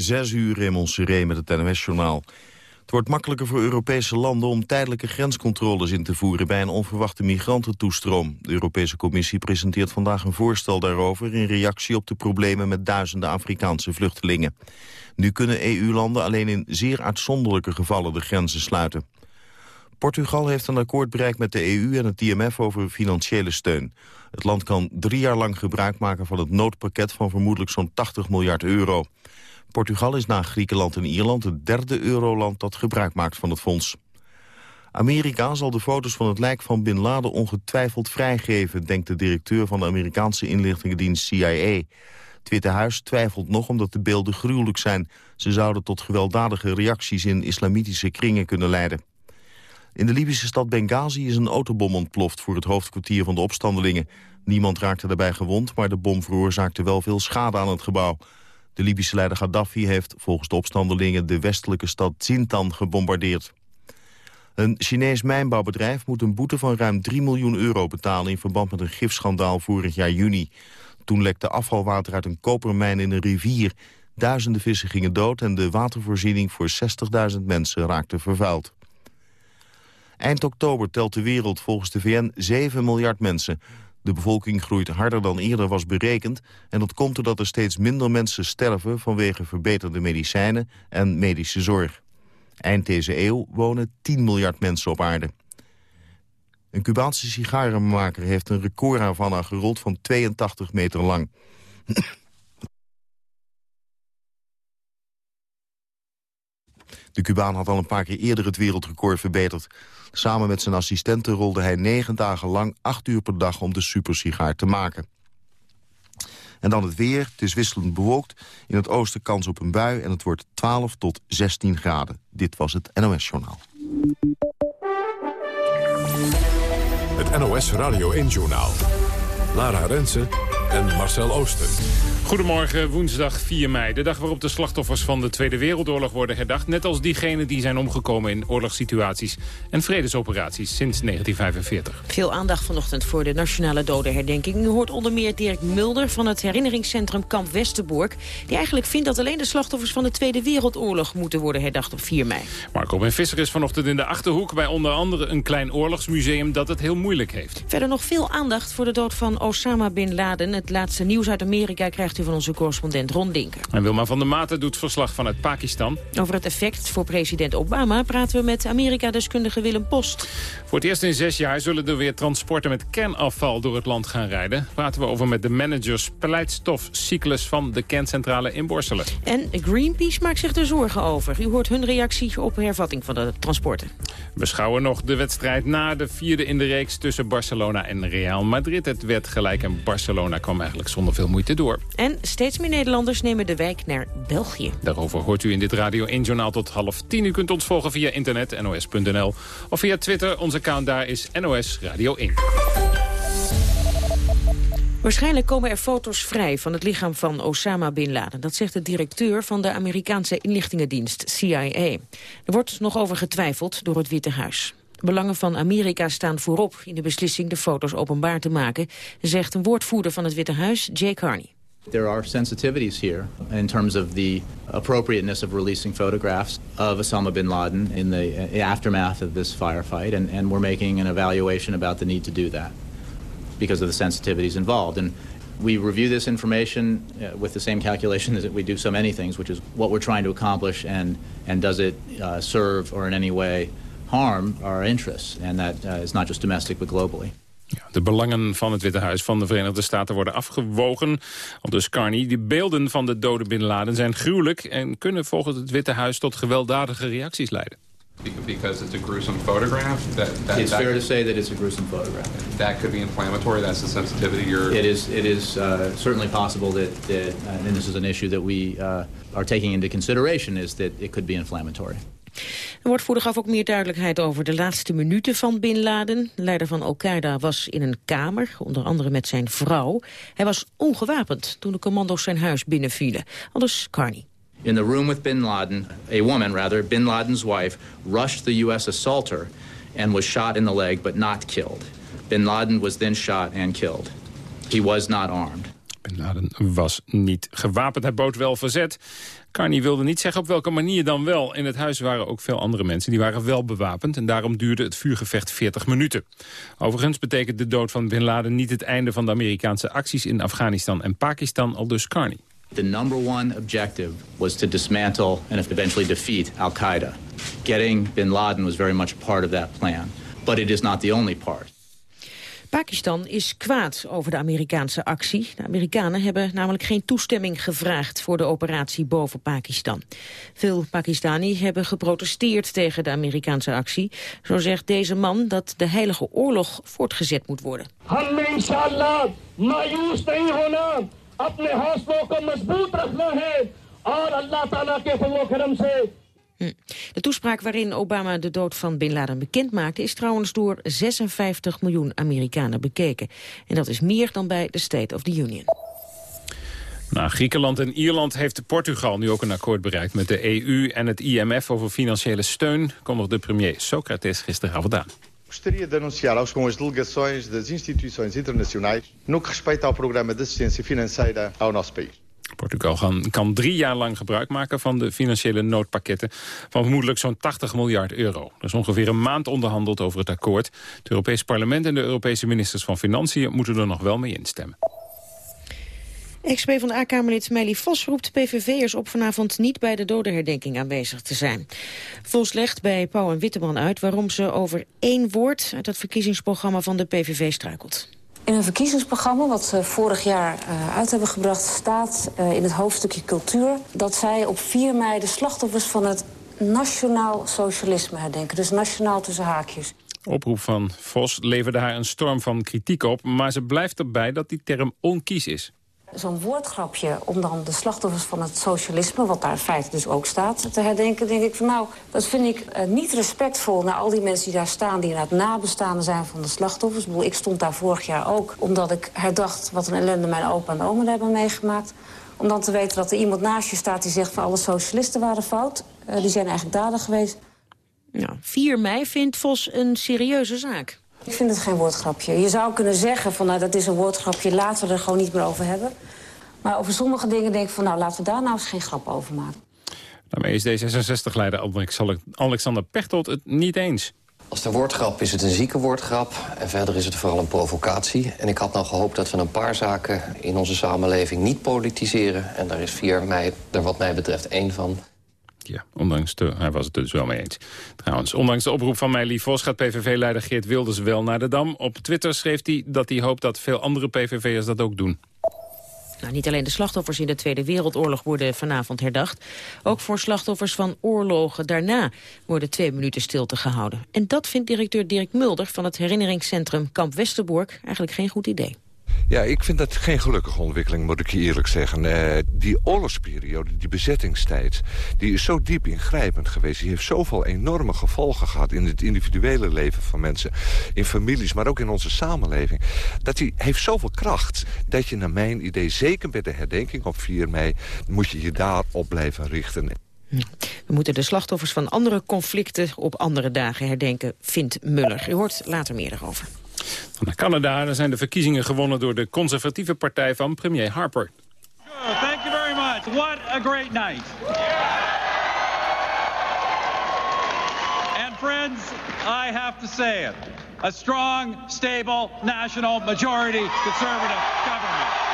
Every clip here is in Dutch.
Zes uur Raymond Seré met het NOS-journaal. Het wordt makkelijker voor Europese landen om tijdelijke grenscontroles in te voeren bij een onverwachte migrantentoestroom. De Europese Commissie presenteert vandaag een voorstel daarover in reactie op de problemen met duizenden Afrikaanse vluchtelingen. Nu kunnen EU-landen alleen in zeer uitzonderlijke gevallen de grenzen sluiten. Portugal heeft een akkoord bereikt met de EU en het IMF over financiële steun. Het land kan drie jaar lang gebruik maken van het noodpakket van vermoedelijk zo'n 80 miljard euro. Portugal is na Griekenland en Ierland het derde euroland dat gebruik maakt van het fonds. Amerika zal de foto's van het lijk van Bin Laden ongetwijfeld vrijgeven... denkt de directeur van de Amerikaanse inlichtingendienst CIA. Het Witte Huis twijfelt nog omdat de beelden gruwelijk zijn. Ze zouden tot gewelddadige reacties in islamitische kringen kunnen leiden. In de Libische stad Benghazi is een autobom ontploft voor het hoofdkwartier van de opstandelingen. Niemand raakte daarbij gewond, maar de bom veroorzaakte wel veel schade aan het gebouw. De Libische leider Gaddafi heeft volgens de opstandelingen de westelijke stad Zintan gebombardeerd. Een Chinees mijnbouwbedrijf moet een boete van ruim 3 miljoen euro betalen... in verband met een gifschandaal vorig jaar juni. Toen lekte afvalwater uit een kopermijn in een rivier. Duizenden vissen gingen dood en de watervoorziening voor 60.000 mensen raakte vervuild. Eind oktober telt de wereld volgens de VN 7 miljard mensen. De bevolking groeit harder dan eerder was berekend... en dat komt doordat er steeds minder mensen sterven... vanwege verbeterde medicijnen en medische zorg. Eind deze eeuw wonen 10 miljard mensen op aarde. Een Cubaanse sigarenmaker heeft een record aan gerold van 82 meter lang. De Cubaan had al een paar keer eerder het wereldrecord verbeterd. Samen met zijn assistenten rolde hij negen dagen lang acht uur per dag om de supersigaar te maken. En dan het weer. Het is wisselend bewolkt. In het oosten kans op een bui en het wordt 12 tot 16 graden. Dit was het NOS Journaal. Het NOS Radio 1 Journaal. Lara Rensen en Marcel Ooster. Goedemorgen, woensdag 4 mei. De dag waarop de slachtoffers van de Tweede Wereldoorlog worden herdacht. Net als diegenen die zijn omgekomen in oorlogssituaties en vredesoperaties sinds 1945. Veel aandacht vanochtend voor de nationale dodenherdenking. U hoort onder meer Dirk Mulder van het herinneringscentrum Kamp Westerbork. Die eigenlijk vindt dat alleen de slachtoffers van de Tweede Wereldoorlog moeten worden herdacht op 4 mei. Marco Ben Visser is vanochtend in de Achterhoek bij onder andere een klein oorlogsmuseum dat het heel moeilijk heeft. Verder nog veel aandacht voor de dood van Osama Bin Laden. Het laatste nieuws uit Amerika krijgt van onze correspondent Ron Dinker. En Wilma van der Maten doet verslag vanuit Pakistan. Over het effect voor president Obama praten we met Amerika-deskundige Willem Post. Voor het eerst in zes jaar zullen er weer transporten met kernafval door het land gaan rijden. Praten we over met de managers beleidstofcyclus van de kerncentrale in Borselen. En Greenpeace maakt zich er zorgen over. U hoort hun reactie op hervatting van de transporten. We schouwen nog de wedstrijd na de vierde in de reeks tussen Barcelona en Real Madrid. Het werd gelijk en Barcelona kwam eigenlijk zonder veel moeite door. En steeds meer Nederlanders nemen de wijk naar België. Daarover hoort u in dit Radio 1 Journaal tot half tien. U kunt ons volgen via internet, nos.nl. Of via Twitter, onze account daar is NOS Radio 1. Waarschijnlijk komen er foto's vrij van het lichaam van Osama Bin Laden. Dat zegt de directeur van de Amerikaanse inlichtingendienst, CIA. Er wordt nog over getwijfeld door het Witte Huis. Belangen van Amerika staan voorop in de beslissing de foto's openbaar te maken, zegt een woordvoerder van het Witte Huis, Jay Carney. There are sensitivities here in terms of the appropriateness of releasing photographs of Osama bin Laden in the uh, aftermath of this firefight, and, and we're making an evaluation about the need to do that because of the sensitivities involved. And we review this information uh, with the same calculation that we do so many things, which is what we're trying to accomplish and, and does it uh, serve or in any way harm our interests. And that uh, is not just domestic but globally. Ja, de belangen van het Witte Huis van de Verenigde Staten worden afgewogen. Al dus Carney, de beelden van de dode Bin Laden zijn gruwelijk... en kunnen volgens het Witte Huis tot gewelddadige reacties leiden. Because it's a gruesome photograph? That, that, it's that fair to say that it's a gruesome photograph. That could be inflammatory? That's the sensitivity you're... It is, it is uh, certainly possible that, that uh, and this is an issue that we uh, are taking into consideration, is that it could be inflammatory. Er wordt gaf ook meer duidelijkheid over de laatste minuten van Bin Laden. De leider van Al-Qaeda was in een kamer, onder andere met zijn vrouw. Hij was ongewapend toen de commando's zijn huis binnenvielen. Aldus Carney. In the room with Bin Laden, a woman rather, Bin Laden's wife, rushed the U.S. assaulter and was shot in the leg but not killed. Bin Laden was then shot and killed. He was not armed. Bin Laden was niet gewapend, hij bood wel verzet. Carney wilde niet zeggen op welke manier dan wel. In het huis waren ook veel andere mensen, die waren wel bewapend... en daarom duurde het vuurgevecht 40 minuten. Overigens betekent de dood van Bin Laden niet het einde van de Amerikaanse acties... in Afghanistan en Pakistan, al dus Carney. The number one objective was to dismantle and eventually defeat Al-Qaeda. Getting bin Laden was very much part of that plan. But it is not the only part. Pakistan is kwaad over de Amerikaanse actie. De Amerikanen hebben namelijk geen toestemming gevraagd voor de operatie boven Pakistan. Veel Pakistani hebben geprotesteerd tegen de Amerikaanse actie. Zo zegt deze man dat de heilige oorlog voortgezet moet worden. Hm. De toespraak waarin Obama de dood van Bin Laden bekend maakte is trouwens door 56 miljoen Amerikanen bekeken. En dat is meer dan bij de State of the Union. Na Griekenland en Ierland heeft Portugal nu ook een akkoord bereikt... met de EU en het IMF over financiële steun... kondigde premier Socrates gisteravond aan. Gostaria de anunciar aos com as delegações no que respeita ao programa de assistência financeira ao. Portugal kan drie jaar lang gebruik maken van de financiële noodpakketten van vermoedelijk zo'n 80 miljard euro. Er is ongeveer een maand onderhandeld over het akkoord. Het Europees Parlement en de Europese ministers van Financiën moeten er nog wel mee instemmen. Ex-P van de A-Kamerlid Meili Vos roept PVV'ers op vanavond niet bij de dodenherdenking aanwezig te zijn. Vos legt bij Pauw en Witteman uit waarom ze over één woord uit het verkiezingsprogramma van de PVV struikelt. In een verkiezingsprogramma wat ze vorig jaar uh, uit hebben gebracht... staat uh, in het hoofdstukje cultuur dat zij op 4 mei de slachtoffers van het nationaal socialisme herdenken. Dus nationaal tussen haakjes. Oproep van Vos leverde haar een storm van kritiek op... maar ze blijft erbij dat die term onkies is zo'n woordgrapje om dan de slachtoffers van het socialisme... wat daar in feite dus ook staat, te herdenken... denk ik van nou, dat vind ik uh, niet respectvol naar al die mensen die daar staan... die het nabestaanden zijn van de slachtoffers. Ik, stond daar vorig jaar ook omdat ik herdacht... wat een ellende mijn opa en oma hebben meegemaakt. Om dan te weten dat er iemand naast je staat die zegt... van alle socialisten waren fout. Uh, die zijn eigenlijk dader geweest. Nou, 4 mei vindt Vos een serieuze zaak. Ik vind het geen woordgrapje. Je zou kunnen zeggen van nou, dat is een woordgrapje, laten we er gewoon niet meer over hebben. Maar over sommige dingen denk ik van nou, laten we daar nou eens geen grap over maken. Daarmee is D66-leider Alexander Pechtold het niet eens. Als de woordgrap is het een zieke woordgrap en verder is het vooral een provocatie. En ik had nou gehoopt dat we een paar zaken in onze samenleving niet politiseren. En daar is 4 mei er wat mij betreft één van. Ondanks de, hij was het dus wel mee eens. Trouwens, ondanks de oproep van Meili Vos gaat PVV-leider Geert Wilders wel naar de Dam. Op Twitter schreef hij dat hij hoopt dat veel andere PVV'ers dat ook doen. Nou, niet alleen de slachtoffers in de Tweede Wereldoorlog worden vanavond herdacht. Ook voor slachtoffers van oorlogen daarna worden twee minuten stilte gehouden. En dat vindt directeur Dirk Mulder van het herinneringscentrum Kamp Westerbork eigenlijk geen goed idee. Ja, ik vind dat geen gelukkige ontwikkeling, moet ik je eerlijk zeggen. Uh, die oorlogsperiode, die bezettingstijd, die is zo diep ingrijpend geweest. Die heeft zoveel enorme gevolgen gehad in het individuele leven van mensen. In families, maar ook in onze samenleving. Dat die heeft zoveel kracht dat je naar mijn idee, zeker bij de herdenking op 4 mei... moet je je daarop blijven richten. We moeten de slachtoffers van andere conflicten op andere dagen herdenken, vindt Muller. U hoort later meer erover. Naar Canada zijn de verkiezingen gewonnen door de conservatieve partij van premier Harper. Thank you very much. What a great night. And friends, I have to say it. A strong, stable, national majority conservative government.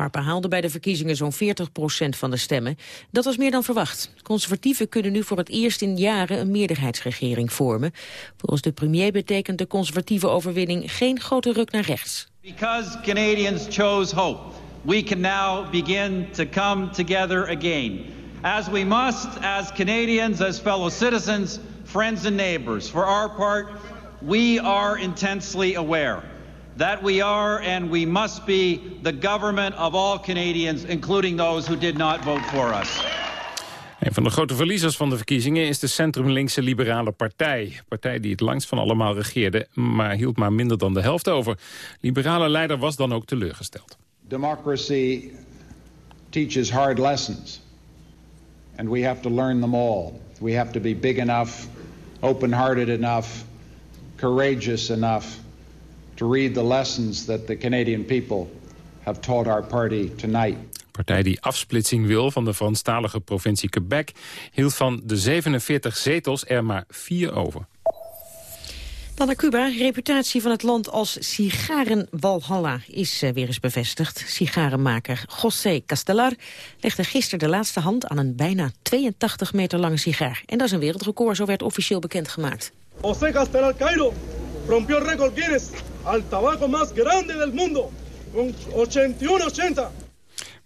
Harper haalde bij de verkiezingen zo'n 40% van de stemmen. Dat was meer dan verwacht. Conservatieven kunnen nu voor het eerst in jaren een meerderheidsregering vormen. Volgens de premier betekent de conservatieve overwinning geen grote ruk naar rechts. Because Canadians chose hope, we can now begin to come together again. As we must, as Canadians, as fellow citizens, friends and neighbors. For our part, we are intensely aware that we are and we must be the government of all Canadians, including those who did not vote for us. Een van de grote verliezers van de verkiezingen is de centrumlinkse Liberale Partij. Partij die het langst van allemaal regeerde, maar hield maar minder dan de helft over. Liberale leider was dan ook teleurgesteld. Democracy teaches hard lessons. And we have to learn them all. We have to be big enough, open-hearted enough, courageous enough to read the lessons that the Canadian people have taught our party tonight. De partij die afsplitsing wil van de Franstalige provincie Quebec... hield van de 47 zetels er maar vier over. Dan naar Cuba. Reputatie van het land als sigarenwalhalla is uh, weer eens bevestigd. Sigarenmaker José Castellar legde gisteren de laatste hand aan een bijna 82 meter lange sigaar. En dat is een wereldrecord, zo werd officieel bekendgemaakt. José Castellar Cairo rompió el récord al tabaco más grande del mundo, con 8180.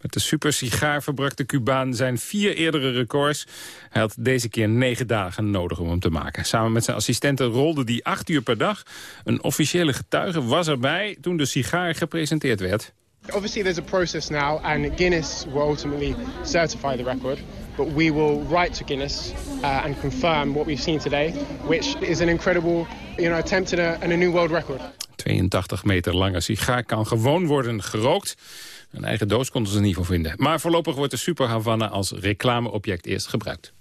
Met de supersigaar verbrak de Cubaan zijn vier eerdere records. Hij had deze keer negen dagen nodig om hem te maken. Samen met zijn assistenten rolde hij acht uur per dag. Een officiële getuige was erbij toen de sigaar gepresenteerd werd. Obviously there's a process now and Guinness will ultimately certify the record. But we will write to Guinness uh, and confirm what we've seen today, which is an incredible you know, attempt at a, new world record. 82 meter lange sigaar kan gewoon worden gerookt. Een eigen doos konden ze niet voor vinden. Maar voorlopig wordt de Super Havana als reclameobject eerst gebruikt.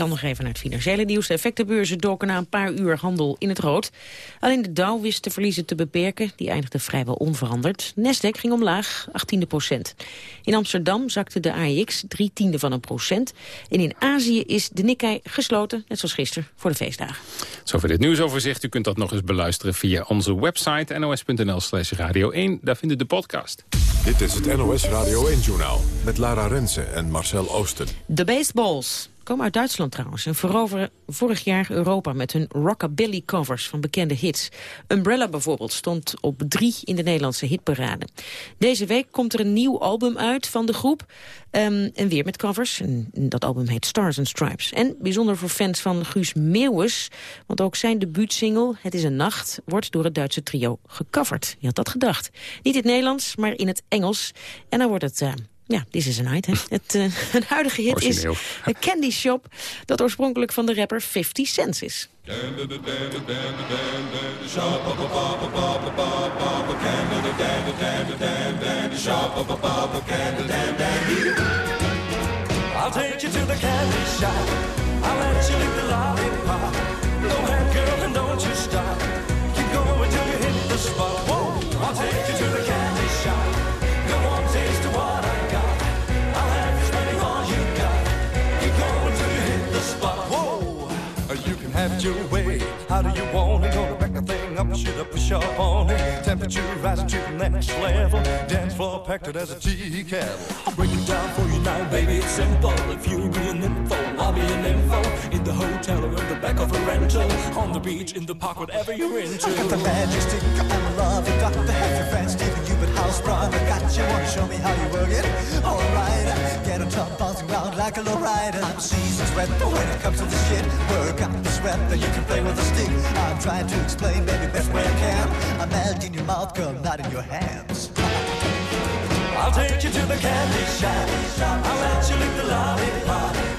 Dan nog even naar het financiële nieuws. De effectenbeurzen doken na een paar uur handel in het rood. Alleen de Dow wist de verliezen te beperken. Die eindigde vrijwel onveranderd. Nasdaq ging omlaag, 18 procent. In Amsterdam zakte de AEX drie tiende van een procent. En in Azië is de Nikkei gesloten, net zoals gisteren, voor de feestdagen. Zover dit nieuwsoverzicht. U kunt dat nog eens beluisteren via onze website nos.nl slash radio 1. Daar vindt u de podcast. Dit is het NOS Radio 1-journaal met Lara Rensen en Marcel Oosten. De baseballs komen uit Duitsland trouwens en veroveren vorig jaar Europa met hun rockabilly covers van bekende hits. Umbrella bijvoorbeeld stond op drie in de Nederlandse hitparade. Deze week komt er een nieuw album uit van de groep um, en weer met covers. Dat album heet Stars and Stripes. En bijzonder voor fans van Guus Meeuwis, want ook zijn debuutsingle Het is een nacht wordt door het Duitse trio gecoverd. Je had dat gedacht. Niet in het Nederlands, maar in het Engels. En dan wordt het... Uh, ja, This is a Night. Hè. Het, uh, een huidige hit is A Candy Shop... dat oorspronkelijk van de rapper 50 Cent is. I'll take you to the candy shop. I'll let you lick the lollipop. Go ahead, girl, and don't you stop. Keep going till you hit the spot. Whoa, I'll take you to you can have your way. How do you want it? Gonna back the thing up, should I push up on it? Temperature rising to the next level. Dance floor packed it as a tea kettle. I'll break it down for you now, baby. It's simple. If you be an info, I'll be an info. In the hotel or in the back of a rental. On the beach, in the park, whatever you're into. I got the magic I am love. Got to have your but house brother. Got you, wanna show me how you work it? Alright, get on top, bouncing around like a low rider. I'm seasoned sweat, but when it comes to this shit, work out the sweat, then you can play with a stick. I'm trying to explain, baby, best way I can. I'm melt your mouth, girl, not in your hands. I'll take you to the candy shop. I'll let you lick the lollipop.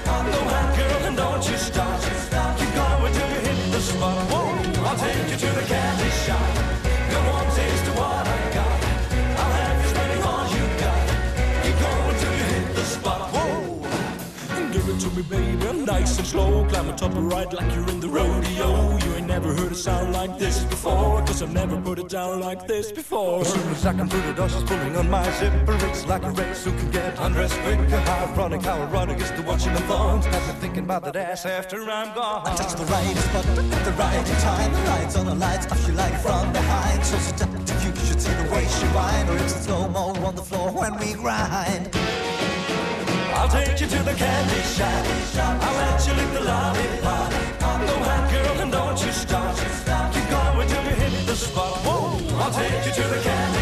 Give it baby, nice and slow. Climb on top of right like you're in the rodeo. You ain't never heard a sound like this before. Cause I've never put it down like this before. As soon as I come through the door, she's pulling on my zipper. It's like a race who can get undressed quicker. How ironic, how ironic is the watching the thongs. Got me thinking about that ass after I'm gone. I touch the right spot at the right time. The lights on the lights, off she like from behind. So seductive, you should see the way she whine. Or it's a slow-mo on the floor when we grind. I'll take you to the candy shop. I'll let you lick the lollipop. Go ahead, girl, and don't you stop. Keep going till you hit the spot. Whoa, I'll take you to the candy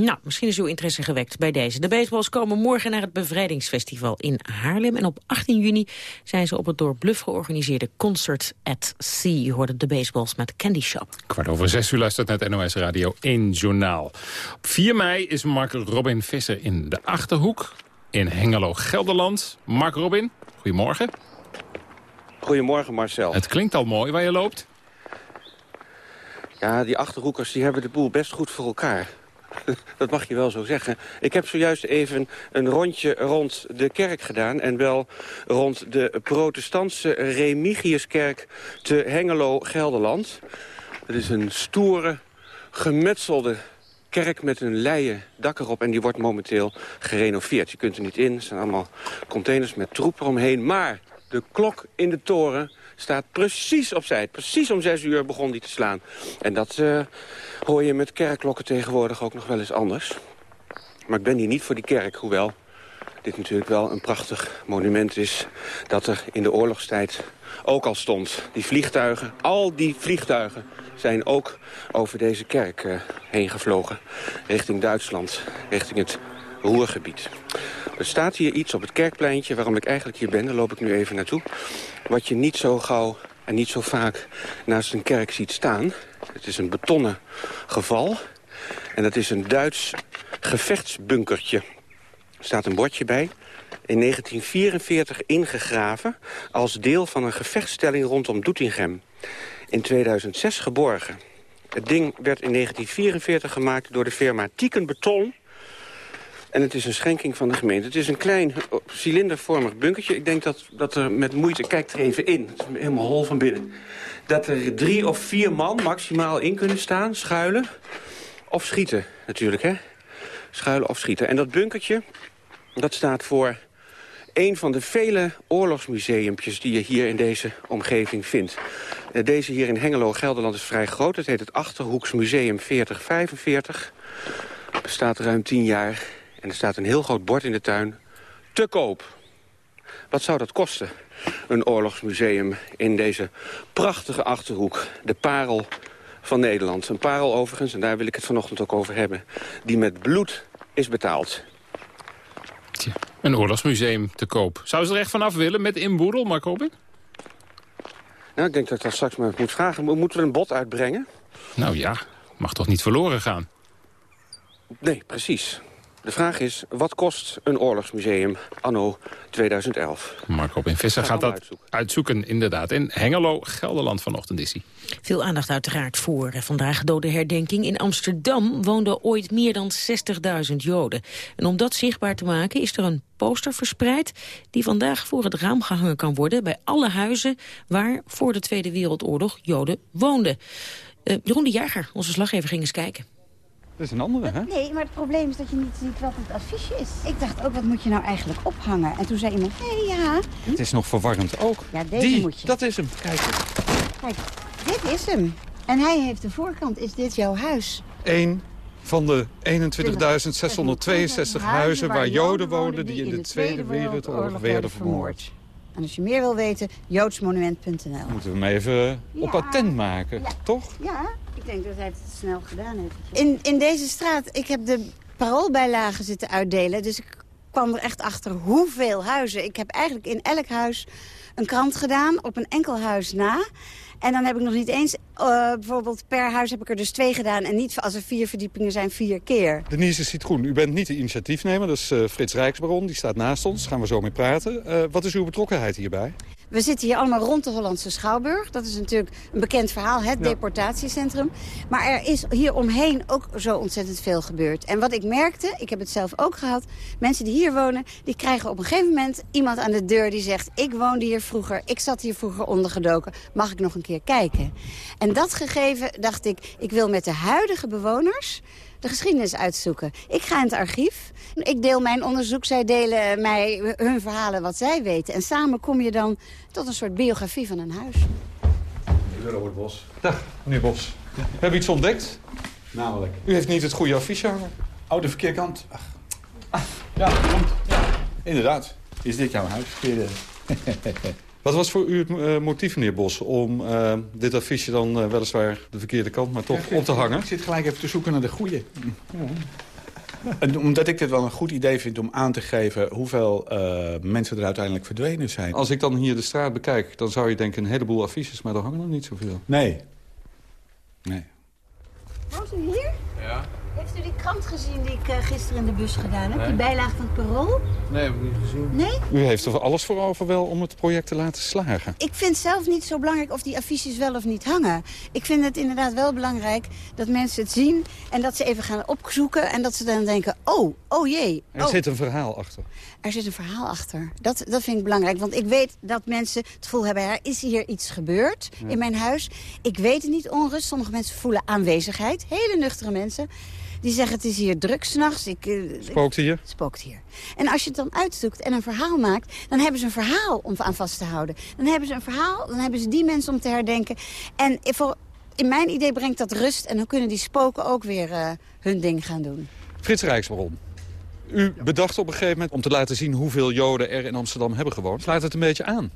Nou, misschien is uw interesse gewekt bij deze. De baseballs komen morgen naar het Bevrijdingsfestival in Haarlem. En op 18 juni zijn ze op het door Bluff georganiseerde Concert at Sea. Je hoorde de baseballs met Candy Shop. Kwart over zes uur luistert naar het NOS Radio 1 Journaal. Op 4 mei is Mark Robin Visser in de Achterhoek in Hengelo, Gelderland. Mark Robin, goedemorgen. Goedemorgen Marcel. Het klinkt al mooi waar je loopt. Ja, die Achterhoekers die hebben de boel best goed voor elkaar. Dat mag je wel zo zeggen. Ik heb zojuist even een rondje rond de kerk gedaan... en wel rond de protestantse Remigiuskerk te Hengelo, Gelderland. Het is een stoere, gemetselde kerk met een leien dak erop... en die wordt momenteel gerenoveerd. Je kunt er niet in, er zijn allemaal containers met troep eromheen. Maar de klok in de toren staat precies op tijd. Precies om zes uur begon die te slaan. En dat eh, hoor je met kerkklokken tegenwoordig ook nog wel eens anders. Maar ik ben hier niet voor die kerk, hoewel dit natuurlijk wel een prachtig monument is... dat er in de oorlogstijd ook al stond. Die vliegtuigen, al die vliegtuigen zijn ook over deze kerk uh, heen gevlogen. Richting Duitsland, richting het Roergebied. Er staat hier iets op het kerkpleintje, waarom ik eigenlijk hier ben. Daar loop ik nu even naartoe. Wat je niet zo gauw en niet zo vaak naast een kerk ziet staan. Het is een betonnen geval. En dat is een Duits gevechtsbunkertje. Er staat een bordje bij. In 1944 ingegraven als deel van een gevechtsstelling rondom Doetinchem. In 2006 geborgen. Het ding werd in 1944 gemaakt door de firma Tieken Beton... En het is een schenking van de gemeente. Het is een klein cilindervormig bunkertje. Ik denk dat, dat er met moeite... Kijk er even in. Het is helemaal hol van binnen. Dat er drie of vier man maximaal in kunnen staan, schuilen. Of schieten, natuurlijk, hè. Schuilen of schieten. En dat bunkertje, dat staat voor een van de vele oorlogsmuseumpjes die je hier in deze omgeving vindt. Eh, deze hier in Hengelo, Gelderland, is vrij groot. Het heet het Achterhoeks Museum 4045. Bestaat ruim tien jaar en er staat een heel groot bord in de tuin. Te koop. Wat zou dat kosten? Een oorlogsmuseum in deze prachtige Achterhoek. De parel van Nederland. Een parel overigens, en daar wil ik het vanochtend ook over hebben... die met bloed is betaald. Tja, een oorlogsmuseum te koop. Zou ze er echt vanaf willen met inboedel, Mark Robin? Nou, ik denk dat ik dat straks maar moet vragen. Moeten we een bod uitbrengen? Nou ja, mag toch niet verloren gaan? Nee, precies. De vraag is, wat kost een oorlogsmuseum anno 2011? Mark Robin Visser gaat dat uitzoeken. inderdaad. In Hengelo, Gelderland vanochtend is hij. Veel aandacht uiteraard voor vandaag dode herdenking. In Amsterdam woonden ooit meer dan 60.000 Joden. En om dat zichtbaar te maken is er een poster verspreid... die vandaag voor het raam gehangen kan worden... bij alle huizen waar voor de Tweede Wereldoorlog Joden woonden. Uh, Jeroen de Jager, onze slaggever, ging eens kijken. Dat is een andere, hè? Nee, maar het probleem is dat je niet ziet wat het affiche is. Ik dacht ook, wat moet je nou eigenlijk ophangen? En toen zei iemand, hé, hey, ja. Het is nog verwarrend ook. Ja, deze Die, moet je. dat is hem. Kijk eens. Kijk, dit is hem. En hij heeft de voorkant. Is dit jouw huis? Eén van de 21.662 huizen waar Joden woonden... die in de Tweede Wereldoorlog werden vermoord. En als je meer wil weten, joodsmonument.nl. Moeten we hem even op attent maken, toch? Ja, ik denk dat hij het snel gedaan heeft. In, in deze straat, ik heb de paroolbijlagen zitten uitdelen. Dus ik kwam er echt achter hoeveel huizen. Ik heb eigenlijk in elk huis een krant gedaan, op een enkel huis na. En dan heb ik nog niet eens, uh, bijvoorbeeld per huis heb ik er dus twee gedaan. En niet als er vier verdiepingen zijn, vier keer. Denise ziet groen. U bent niet de initiatiefnemer, dat is uh, Frits Rijksbaron. Die staat naast ons, daar gaan we zo mee praten. Uh, wat is uw betrokkenheid hierbij? We zitten hier allemaal rond de Hollandse Schouwburg. Dat is natuurlijk een bekend verhaal, het ja. deportatiecentrum. Maar er is hier omheen ook zo ontzettend veel gebeurd. En wat ik merkte, ik heb het zelf ook gehad... mensen die hier wonen, die krijgen op een gegeven moment iemand aan de deur die zegt... ik woonde hier vroeger, ik zat hier vroeger ondergedoken, mag ik nog een keer kijken? En dat gegeven dacht ik, ik wil met de huidige bewoners de geschiedenis uitzoeken. Ik ga in het archief. Ik deel mijn onderzoek. Zij delen mij hun verhalen wat zij weten. En samen kom je dan tot een soort biografie van een huis. Meneer Robert Bos. Dag, meneer Bos. We hebben iets ontdekt. Namelijk? U heeft niet het goede affiche hangen. Oh, de verkeerde kant. Ach. Ah, ja, komt. Ja. Inderdaad. Is dit jouw huis? Wat was voor u het eh, motief, meneer Bos, om eh, dit affiche dan eh, weliswaar de verkeerde kant, maar toch op te hangen? Ik zit gelijk even te zoeken naar de goede. En omdat ik dit wel een goed idee vind om aan te geven... hoeveel eh, mensen er uiteindelijk verdwenen zijn. Als ik dan hier de straat bekijk, dan zou je denken een heleboel affiches, maar er hangen er niet zoveel. Nee. Nee. U hier? Ja. Heeft u die krant gezien die ik eh, gisteren in de bus gedaan heb? Nee. Die bijlage van het Parool? Nee, heb ik niet gezien. Nee? U heeft er alles voor over wel om het project te laten slagen. Ik vind zelf niet zo belangrijk of die affiches wel of niet hangen. Ik vind het inderdaad wel belangrijk dat mensen het zien... en dat ze even gaan opzoeken en dat ze dan denken... oh, oh jee. Er oh. zit een verhaal achter. Er zit een verhaal achter. Dat, dat vind ik belangrijk. Want ik weet dat mensen het gevoel hebben... er is hier iets gebeurd Ja. in mijn huis. Ik weet het niet, onrust. Sommige mensen voelen aanwezigheid. Hele nuchtere mensen. Die zeggen het is hier druk s'nachts. Eh, Spookt hier? spookt hier. En als je het dan uitzoekt en een verhaal maakt... dan hebben ze een verhaal om aan vast te houden. Dan hebben ze een verhaal, dan hebben ze die mensen om te herdenken. En voor, in mijn idee brengt dat rust. En dan kunnen die spoken ook weer eh, hun ding gaan doen. Frits Rijksbaron. U bedacht op een gegeven moment om te laten zien hoeveel Joden er in Amsterdam hebben gewoond. Slaat het een beetje aan?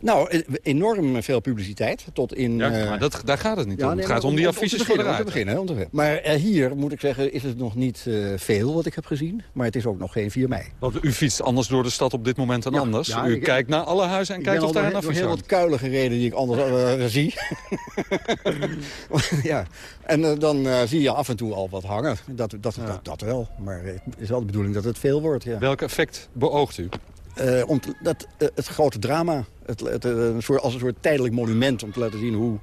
Nou, e- enorm veel publiciteit. Tot in, Ja, eh, maar dat, daar gaat het niet Ja, om. nee, het gaat om die affiches voor de om te raad. beginnen, om te beginnen. Maar eh, hier, moet ik zeggen, is het nog niet eh, veel wat ik heb gezien. Maar het is ook nog geen 4 mei. Want u fietst anders door de stad op dit moment dan anders. ja, u ik- kijkt naar alle huizen en kijkt of daar een affiche heel hangt. wat kuilen gereden die ik anders zie. ja. En dan zie je af en toe al wat hangen. Dat, dat, dat, dat wel. Maar het is wel de bedoeling dat het veel wordt. Ja. Welk effect beoogt u? Eh, om te- dat, eh, het grote drama. Het, het, eh, een soort, als een soort tijdelijk monument om te laten zien hoe,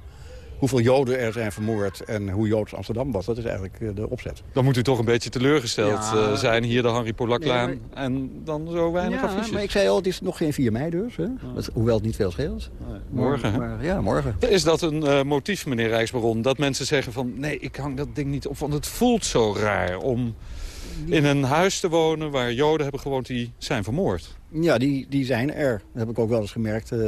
hoeveel Joden er zijn vermoord... en hoe Joods Amsterdam was. Dat is eigenlijk de opzet. Dan moet u toch een beetje teleurgesteld Ja. zijn. Hier de Henri Polaklaan Nee, en dan zo weinig Ja, affiches. maar ik zei al, het is nog geen 4 mei dus. Hè? Hoewel het niet veel scheelt. Morgen? Maar, ja, morgen. Is dat een eh, motief, meneer Rijksbaron? Dat mensen zeggen van... nee, ik hang dat ding niet op, want het voelt zo raar... om in een huis te wonen waar Joden hebben gewoond die zijn vermoord. Ja, die, die zijn er. Dat heb ik ook wel eens gemerkt eh,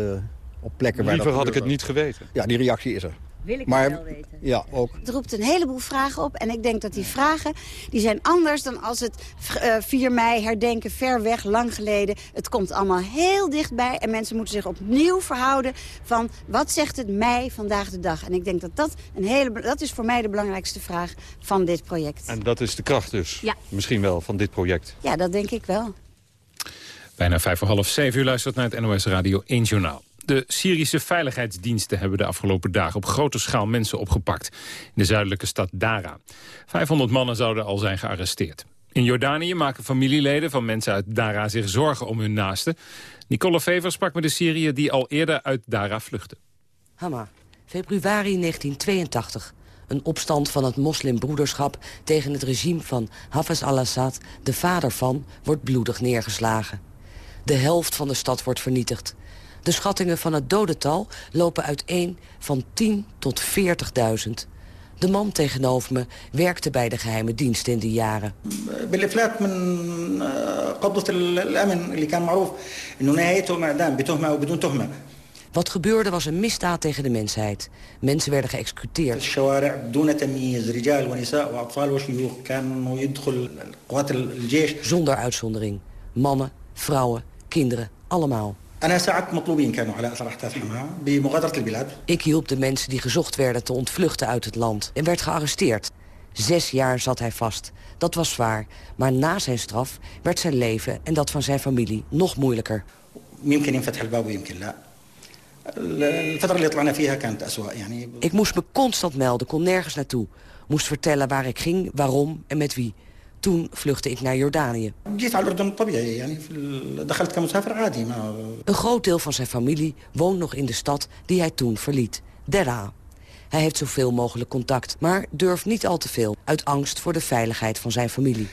op plekken waar Liever dat had ik het niet geweten. Ja, die reactie is er. Wil ik maar, wel weten. Ja, ook. Het roept een heleboel vragen op. En ik denk dat die vragen die zijn anders dan als het eh, 4 mei herdenken, ver weg, lang geleden. Het komt allemaal heel dichtbij. En mensen moeten zich opnieuw verhouden van wat zegt het mij vandaag de dag. En ik denk dat dat, een hele, dat is voor mij de belangrijkste vraag van dit project. En dat is de kracht dus, Ja. misschien wel, van dit project. Ja, dat denk ik wel. Bijna vijf voor half zeven. U luistert naar het NOS Radio 1 Journaal. De Syrische veiligheidsdiensten hebben de afgelopen dagen op grote schaal mensen opgepakt. In de zuidelijke stad Dara. 500 mannen zouden al zijn gearresteerd. In Jordanië maken familieleden van mensen uit Dara zich zorgen om hun naasten. Nicole Fever sprak met de Syriër die al eerder uit Dara vluchtte. Hama, februari 1982. Een opstand van het moslimbroederschap tegen het regime van Hafez al-Assad... de vader van, wordt bloedig neergeslagen. De helft van de stad wordt vernietigd. De schattingen van het dodental lopen uiteen van 10 tot 40.000. De man tegenover me werkte bij de geheime dienst in die jaren. بالافلات من آه، قبضه الامن اللي كان معروف انه نهايته اعدام بتهمه او بدون تهمه Wat gebeurde was een misdaad tegen de mensheid. Mensen werden geëxecuteerd. الشوارع دون تمييز رجال ونساء واطفال وشيوخ كانوا يدخل قوات الجيش Zonder uitzondering. Mannen, vrouwen, kinderen, allemaal. Ik hielp de mensen die gezocht werden te ontvluchten uit het land en werd gearresteerd. Zes jaar zat hij vast. Dat was zwaar, maar na zijn straf werd zijn leven en dat van zijn familie nog moeilijker. Ik moest me constant melden, kon nergens naartoe. Moest vertellen waar ik ging, waarom en met wie. Toen vluchtte ik naar Jordanië. Een groot deel van zijn familie woont nog in de stad die hij toen verliet, Dera. Hij heeft zoveel mogelijk contact, maar durft niet al te veel... uit angst voor de veiligheid van zijn familie.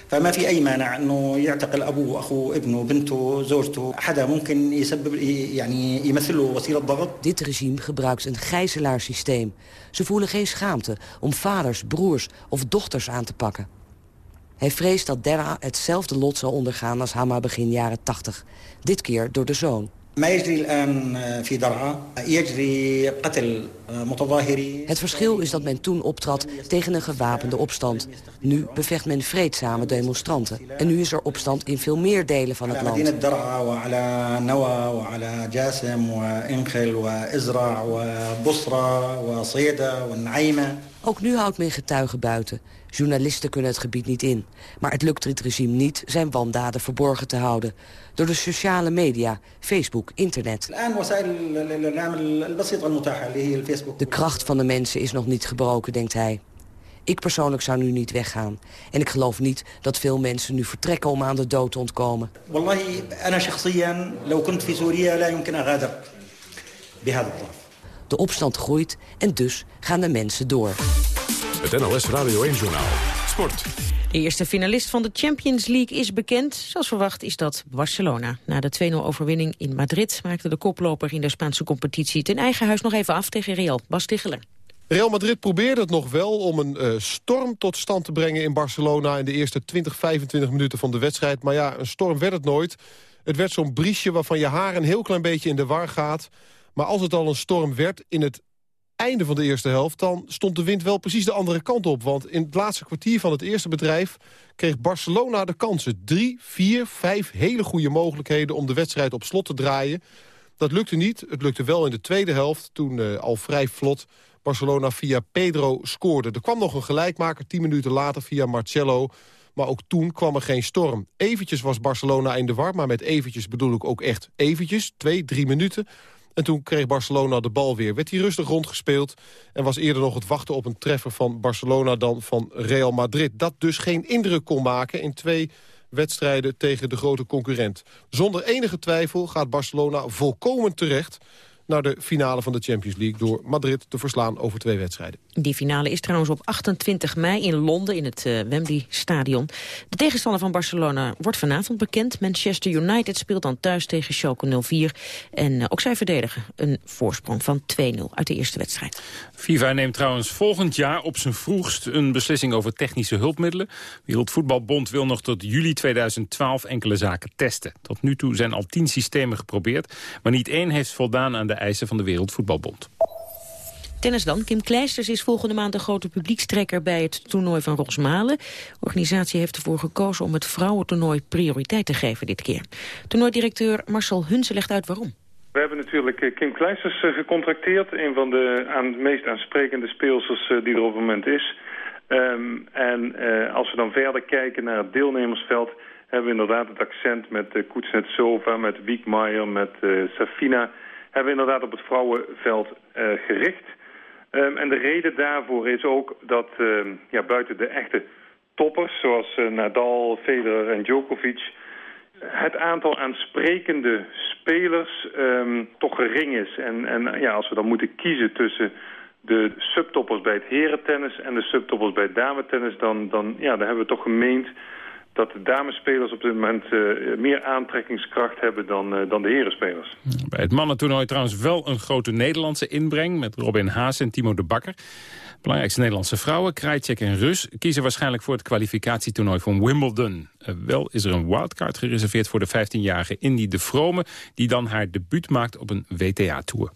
Dit regime gebruikt een gijzelaarsysteem. Ze voelen geen schaamte om vaders, broers of dochters aan te pakken. Hij vreest dat Dera hetzelfde lot zal ondergaan als Hama begin jaren 80. Dit keer door de zoon. Het verschil is dat men toen optrad tegen een gewapende opstand. Nu bevecht men vreedzame demonstranten. En nu is er opstand in veel meer delen van het land. Ook nu houdt men getuigen buiten. Journalisten kunnen het gebied niet in. Maar het lukt het regime niet zijn wandaden verborgen te houden. Door de sociale media, Facebook, internet. De kracht van de mensen is nog niet gebroken, denkt hij. Ik persoonlijk zou nu niet weggaan. En ik geloof niet dat veel mensen nu vertrekken om aan de dood te ontkomen. De opstand groeit en dus gaan de mensen door. Het NOS Radio 1-journaal. Sport. De eerste finalist van de Champions League is bekend. Zoals verwacht is dat Barcelona. Na de 2-0 overwinning in Madrid maakte de koploper in de Spaanse competitie... ten eigen huis nog even af tegen Real. Bas Ticheler. Real Madrid probeerde het nog wel om een eh, storm tot stand te brengen in Barcelona... in de eerste 20, 25 minuten van de wedstrijd. Maar ja, een storm werd het nooit. Het werd zo'n briesje waarvan je haar een heel klein beetje in de war gaat. Maar als het al een storm werd in het einde van de eerste helft... dan stond de wind wel precies de andere kant op. Want in het laatste kwartier van het eerste bedrijf... kreeg Barcelona de kansen. Drie, vier, vijf hele goede mogelijkheden om de wedstrijd op slot te draaien. Dat lukte niet. Het lukte wel in de tweede helft. Toen eh, al vrij vlot Barcelona via Pedro scoorde. Er kwam nog een gelijkmaker tien minuten later via Marcelo. Maar ook toen kwam er geen storm. Eventjes was Barcelona in de war, maar met eventjes bedoel ik ook echt eventjes. Twee, drie minuten. En toen kreeg Barcelona de bal weer. Werd hij rustig rondgespeeld. En was eerder nog het wachten op een treffer van Barcelona dan van Real Madrid. Dat dus geen indruk kon maken in twee wedstrijden tegen de grote concurrent. Zonder enige twijfel gaat Barcelona volkomen terecht naar de finale van de Champions League... door Madrid te verslaan over twee wedstrijden. Die finale is trouwens op 28 mei in Londen in het uh, Wembley Stadion. De tegenstander van Barcelona wordt vanavond bekend. Manchester United speelt dan thuis tegen Schalke 04. En uh, ook zij verdedigen een voorsprong van 2-0 uit de eerste wedstrijd. FIFA neemt trouwens volgend jaar op zijn vroegst een beslissing over technische hulpmiddelen. Wereldvoetbalbond wil nog tot juli 2012 enkele zaken testen. Tot nu toe zijn al tien systemen geprobeerd, maar niet één heeft voldaan aan de eisen van de Wereldvoetbalbond. Tennis dan. Kim Kleisters is volgende maand een grote publiekstrekker bij het toernooi van Rosmalen. De organisatie heeft ervoor gekozen om het vrouwentoernooi prioriteit te geven dit keer. Toernooidirecteur Marcel Hunze legt uit waarom. We hebben natuurlijk Kim Kleisters gecontracteerd. Een van de aan, meest aansprekende speelsters die er op het moment is. Um, en uh, als we dan verder kijken naar het deelnemersveld... hebben we inderdaad het accent met uh, Kuznetsova, met Wiekmaier, met uh, Safina... hebben we inderdaad op het vrouwenveld gericht. Um, en de reden daarvoor is ook dat um, ja, buiten de echte toppers... zoals Nadal, Federer en Djokovic... het aantal aansprekende spelers um, toch gering is. En, en ja, als we dan moeten kiezen tussen de subtoppers bij het herentennis en de subtoppers bij het dametennis... Dan, dan, ja, dan hebben we toch gemeend dat de damespelers op dit moment uh, meer aantrekkingskracht hebben dan, uh, dan de herenspelers. Bij het mannentoernooi trouwens wel een grote Nederlandse inbreng... met Robin Haas en Timo de Bakker. Belangrijkste Nederlandse vrouwen, Krajcek en Rus... kiezen waarschijnlijk voor het kwalificatietoernooi van Wimbledon. Uh, wel is er een wildcard gereserveerd voor de 15-jarige Indy de Vrome... die dan haar debuut maakt op een WTA-tour.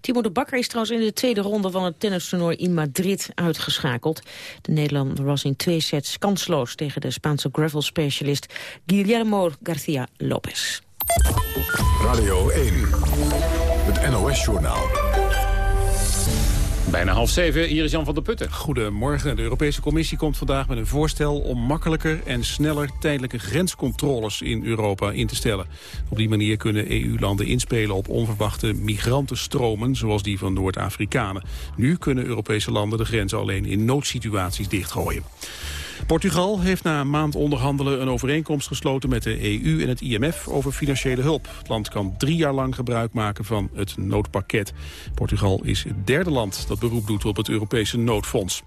Timo de Bakker is trouwens in de tweede ronde van het tennistoernooi in Madrid uitgeschakeld. De Nederlander was in twee sets kansloos tegen de Spaanse gravel-specialist Guillermo García López. Radio 1, het NOS-journaal. Bijna half zeven, hier is Jan van der Putten. Goedemorgen. De Europese Commissie komt vandaag met een voorstel om makkelijker en sneller tijdelijke grenscontroles in Europa in te stellen. Op die manier kunnen EU-landen inspelen op onverwachte migrantenstromen, zoals die van Noord-Afrikanen. Nu kunnen Europese landen de grenzen alleen in noodsituaties dichtgooien. Portugal heeft na een maand onderhandelen een overeenkomst gesloten met de EU en het IMF over financiële hulp. Het land kan drie jaar lang gebruik maken van het noodpakket. Portugal is het derde land dat beroep doet op het Europese noodfonds.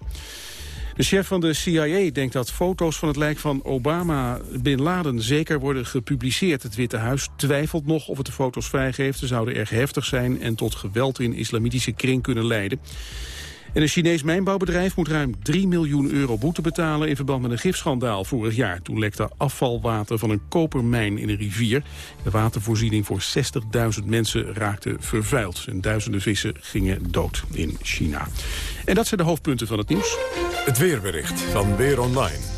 De chef van de CIA denkt dat foto's van het lijk van Obama Bin Laden zeker worden gepubliceerd. Het Witte Huis twijfelt nog of het de foto's vrijgeeft. Ze zouden erg heftig zijn en tot geweld in islamitische kring kunnen leiden. En een Chinees mijnbouwbedrijf moet ruim 3 miljoen euro boete betalen... in verband met een gifschandaal vorig jaar. Toen lekte afvalwater van een kopermijn in een rivier. De watervoorziening voor 60.000 mensen raakte vervuild. En duizenden vissen gingen dood in China. En dat zijn de hoofdpunten van het nieuws. Het weerbericht van Weer Online.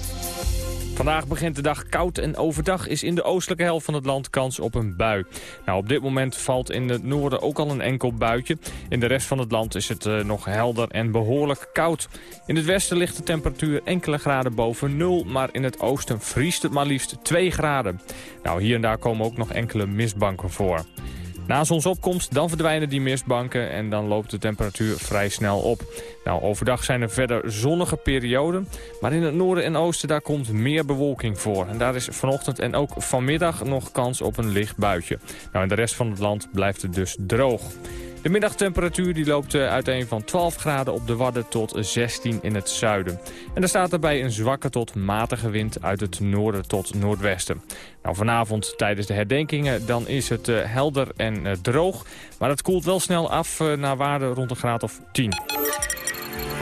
Vandaag begint de dag koud en overdag is in de oostelijke helft van het land kans op een bui. Nou, op dit moment valt in het noorden ook al een enkel buitje. In de rest van het land is het uh, nog helder en behoorlijk koud. In het westen ligt de temperatuur enkele graden boven nul, maar in het oosten vriest het maar liefst 2 graden. Nou, hier en daar komen ook nog enkele mistbanken voor. Na zonsopkomst dan verdwijnen die mistbanken en dan loopt de temperatuur vrij snel op. Nou, overdag zijn er verder zonnige perioden, maar in het noorden en oosten daar komt meer bewolking voor. En daar is vanochtend en ook vanmiddag nog kans op een licht buitje. Nou, in de rest van het land blijft het dus droog. De middagtemperatuur die loopt eh, uiteen van 12 graden op de Wadden tot 16 in het zuiden. En er staat erbij een zwakke tot matige wind uit het noorden tot noordwesten. Nou, vanavond tijdens de herdenkingen dan is het uh, helder en uh, droog. Maar het koelt wel snel af naar waarde rond een graad of 10.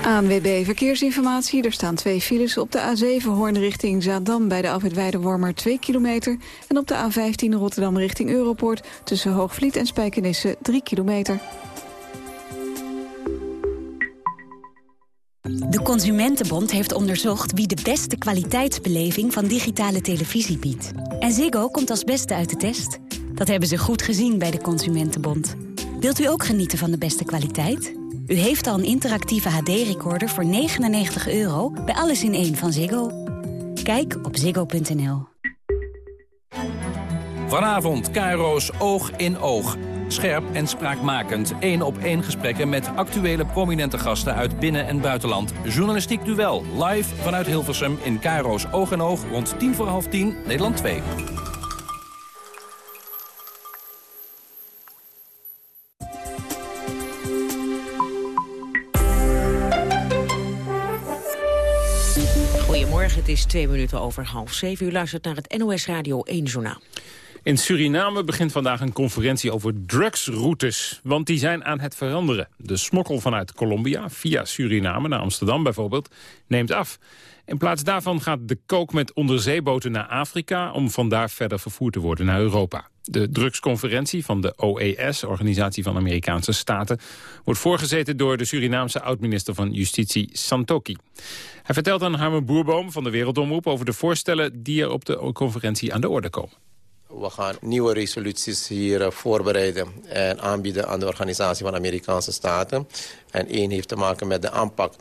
ANWB Verkeersinformatie. Er staan twee files op de A7 Hoorn richting Zaandam... bij de afwit Weidewormer 2 kilometer. En op de A15 Rotterdam richting Europoort... tussen Hoogvliet en Spijkenisse 3 kilometer. De Consumentenbond heeft onderzocht wie de beste kwaliteitsbeleving van digitale televisie biedt. En Ziggo komt als beste uit de test. Dat hebben ze goed gezien bij de Consumentenbond. Wilt u ook genieten van de beste kwaliteit? U heeft al een interactieve HD-recorder voor 99 euro bij Alles in één van Ziggo. Kijk op ziggo.nl. Vanavond Cairo's Oog in Oog. Scherp en spraakmakend. één op één gesprekken met actuele prominente gasten uit binnen- en buitenland. Journalistiek duel. Live vanuit Hilversum in Cairo's Oog in Oog. Rond tien voor half tien, Nederland 2. Het is twee minuten over half zeven. U luistert naar het NOS Radio 1 Journaal. In Suriname begint vandaag een conferentie over drugsroutes. Want die zijn aan het veranderen. De smokkel vanuit Colombia, via Suriname naar Amsterdam bijvoorbeeld, neemt af. In plaats daarvan gaat de kook met onderzeeboten naar Afrika... om vandaar verder vervoerd te worden naar Europa. De drugsconferentie van de OES, Organisatie van Amerikaanse Staten... wordt voorgezeten door de Surinaamse oud-minister van Justitie Santoki. Hij vertelt aan Harmen Boerboom van de Wereldomroep... over de voorstellen die er op de conferentie aan de orde komen. We gaan nieuwe resoluties hier uh, voorbereiden en aanbieden aan de Organisatie van Amerikaanse Staten. En één heeft te maken met de aanpak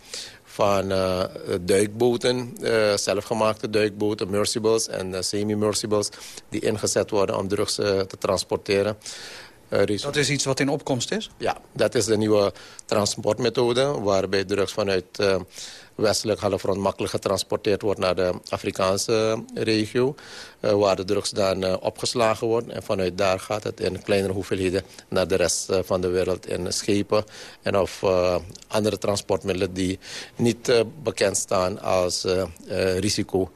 van uh, duikboten, uh, zelfgemaakte duikboten, mercibles en semi-mercibles... die ingezet worden om drugs te transporteren. dat is iets wat in opkomst is? Ja, dat is de nieuwe transportmethode waarbij drugs vanuit westelijk halfrond makkelijk getransporteerd wordt naar de Afrikaanse regio. Uh, waar de drugs dan uh, opgeslagen worden. En vanuit daar gaat het in kleinere hoeveelheden naar de rest van de wereld in schepen. En of andere transportmiddelen die niet bekend staan als risico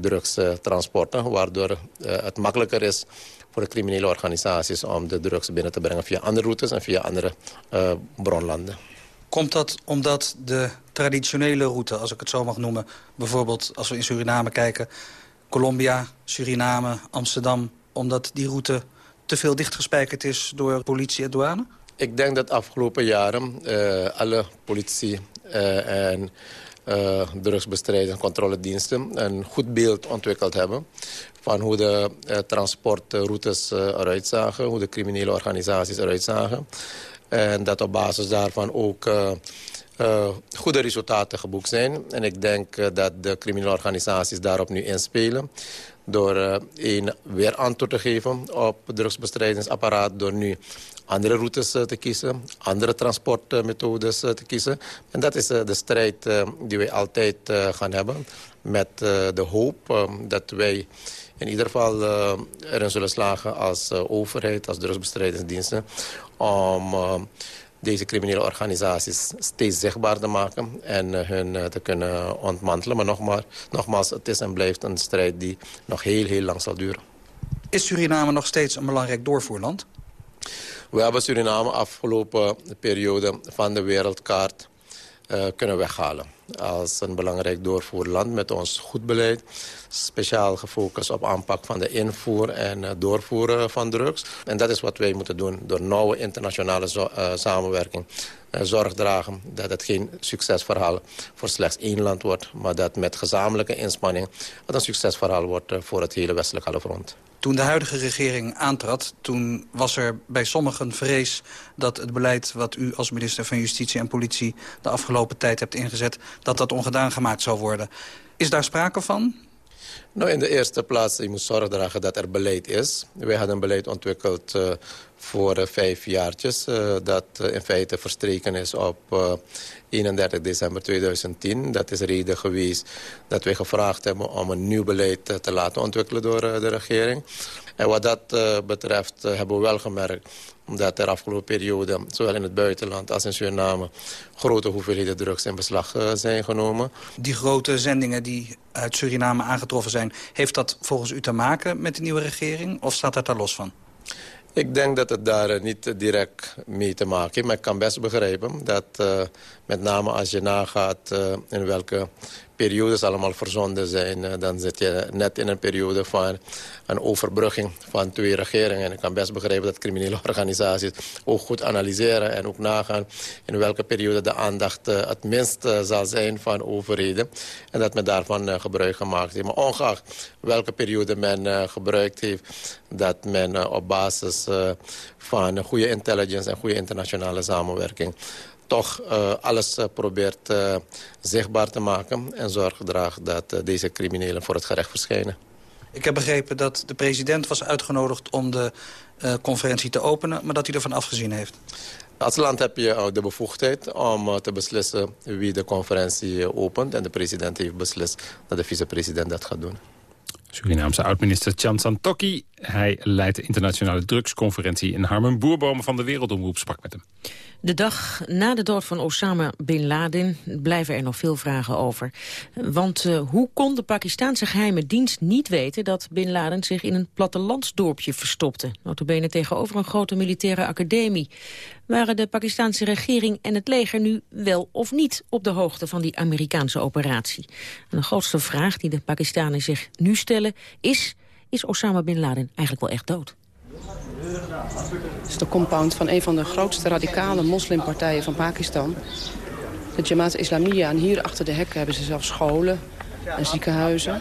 drugstransporten. waardoor het makkelijker is voor de criminele organisaties om de drugs binnen te brengen via andere routes en via andere bronlanden. Komt dat omdat de traditionele route, als ik het zo mag noemen... bijvoorbeeld als we in Suriname kijken... Colombia, Suriname, Amsterdam... omdat die route te veel dichtgespijkerd is door politie en douane? Ik denk dat afgelopen jaren uh, alle politie uh, en uh, drugsbestrijding en controlediensten... een goed beeld ontwikkeld hebben van hoe de transportroutes eruit zagen... hoe de criminele organisaties eruit zagen... En dat op basis daarvan ook uh, uh, goede resultaten geboekt zijn. En ik denk uh, dat de criminele organisaties daarop nu inspelen. Door een weer antwoord te geven op het drugsbestrijdingsapparaat. Door nu andere routes te kiezen, andere transportmethodes te kiezen. En dat is de strijd die wij altijd gaan hebben. Met de hoop dat wij in ieder geval uh, erin zullen slagen als uh, overheid, als drugsbestrijdingsdiensten... om uh, deze criminele organisaties steeds zichtbaar te maken en hun te kunnen ontmantelen. Maar nogmaals, nogmaals, het is en blijft een strijd die nog heel, heel lang zal duren. Is Suriname nog steeds een belangrijk doorvoerland? We hebben Suriname afgelopen periode van de wereldkaart uh, kunnen weghalen. Als een belangrijk doorvoerland met ons goed beleid. Speciaal gefocust op aanpak van de invoer en uh, doorvoeren van drugs. En dat is wat wij moeten doen door nauwe internationale uh, samenwerking. zorg dragen dat het geen succesverhaal voor slechts één land wordt. Maar dat met gezamenlijke inspanning het een succesverhaal wordt voor het hele westelijk halfrond. Toen de huidige regering aantrad, toen was er bij sommigen vrees dat het beleid wat u als minister van Justitie en Politie de afgelopen tijd hebt ingezet, dat dat ongedaan gemaakt zou worden. Is daar sprake van? Nou, in de eerste plaats, je moet zorg dragen dat er beleid is. Wij hadden een beleid ontwikkeld uh, voor uh, vijf jaartjes. Uh, dat in feite verstreken is op 31 december 2010. Dat is reden geweest dat wij gevraagd hebben om een nieuw beleid te laten ontwikkelen door de regering. En wat dat betreft hebben we wel gemerkt dat er afgelopen periode, zowel in het buitenland als in Suriname... grote hoeveelheden drugs in beslag zijn genomen. Die grote zendingen die uit Suriname aangetroffen zijn... heeft dat volgens u te maken met de nieuwe regering? Of staat dat daar los van? Ik denk dat het daar niet direct mee te maken heeft. Maar ik kan best begrijpen dat uh, met name als je nagaat uh, in welke periodes allemaal verzonden zijn... Uh, dan zit je net in een periode van een overbrugging van twee regeringen. En ik kan best begrijpen dat criminele organisaties ook goed analyseren... en ook nagaan in welke periode de aandacht het minst zal zijn van overheden. En dat men daarvan gebruik gemaakt heeft. Maar ongeacht welke periode men gebruikt heeft... dat men op basis van goede intelligence en goede internationale samenwerking toch uh, alles uh, probeert uh, zichtbaar te maken... en zorg draagt dat deze criminelen voor het gerecht verschijnen. Ik heb begrepen dat de president was uitgenodigd om de conferentie te openen... maar dat hij ervan afgezien heeft. Als land heb je de bevoegdheid om te beslissen wie de conferentie opent. En de president heeft beslist dat de vicepresident dat gaat doen. Surinaamse oud-minister Chan Santokki. Hij leidt de internationale drugsconferentie in Harmen. Boerbomen van de Wereldomroep sprak met hem. De dag na de dood van Osama Bin Laden blijven er nog veel vragen over. Want uh, hoe kon de Pakistanse geheime dienst niet weten... dat Bin Laden zich in een plattelandsdorpje verstopte? Notabene tegenover een grote militaire academie. Waren de Pakistanse regering en het leger nu wel of niet... op de hoogte van die Amerikaanse operatie? En de grootste vraag die de Pakistanen zich nu stellen is... is Osama Bin Laden eigenlijk wel echt dood? Het is de compound van een van de grootste radicale moslimpartijen van Pakistan. De Jamaat Islamiyah. En hier achter de hekken hebben ze zelfs scholen en ziekenhuizen.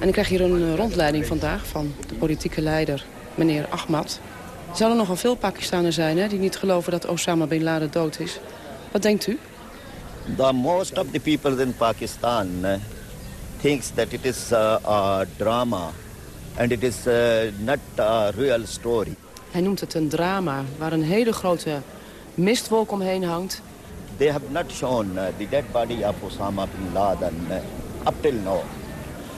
En ik krijg hier een rondleiding vandaag van de politieke leider, meneer Ahmad. Er zullen nogal veel Pakistanen zijn hè, die niet geloven dat Osama Bin Laden dood is. Wat denkt u? The most of the people in Pakistan uh, thinks that it is uh, a drama and it is uh, not a real story. Hij noemt het een drama waar een hele grote mistwolk omheen hangt. They have not shown uh, the dead body of Osama bin Laden uh, up till now.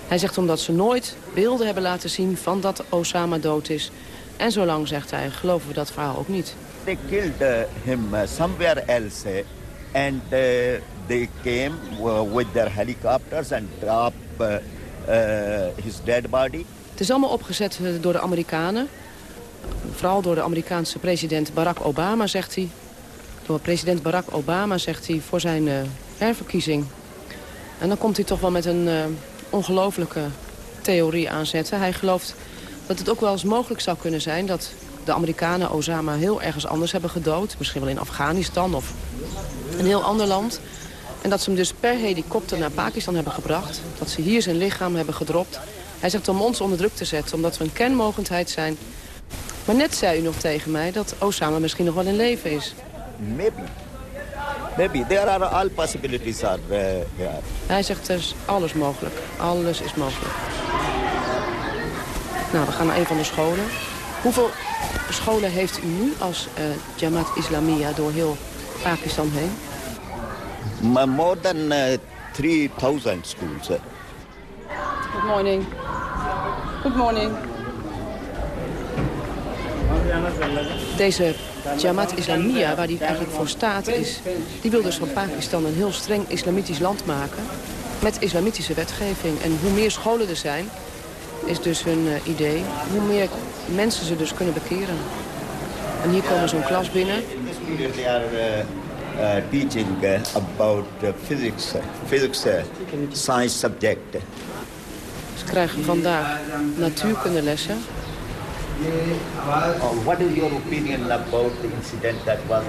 Hij zegt omdat ze nooit beelden hebben laten zien van dat Osama dood is. En zolang, zegt hij, geloven we dat verhaal ook niet. They killed him somewhere else and they came with their helicopters and dropped his dead body. Het is allemaal opgezet door de Amerikanen. Vooral door de Amerikaanse president Barack Obama, zegt hij. Door president Barack Obama, zegt hij, voor zijn uh, herverkiezing. En dan komt hij toch wel met een uh, ongelofelijke theorie aanzetten. Hij gelooft dat het ook wel eens mogelijk zou kunnen zijn... dat de Amerikanen Osama heel ergens anders hebben gedood. Misschien wel in Afghanistan of een heel ander land. En dat ze hem dus per helikopter naar Pakistan hebben gebracht. Dat ze hier zijn lichaam hebben gedropt. Hij zegt om ons onder druk te zetten, omdat we een kenmogendheid zijn maar net zei u nog tegen mij dat Osama misschien nog wel in leven is. Maybe. Maybe. There are all possibilities are here. Hij zegt er is alles mogelijk. Alles is mogelijk. Nou, we gaan naar een van de scholen. Hoeveel scholen heeft u nu als uh, Jamaat Islamia door heel Pakistan heen? More than uh, 3000 schools. Good morning. Good morning. Deze Jamaat Islamia, waar die eigenlijk voor staat, is, die wil dus van Pakistan een heel streng islamitisch land maken. Met islamitische wetgeving. En hoe meer scholen er zijn, is dus hun uh, idee, hoe meer mensen ze dus kunnen bekeren. En hier komen zo'n klas binnen. Are uh, teaching about physics, physics science subject krijgen vandaag natuurkundelessen. Oh, is incident was?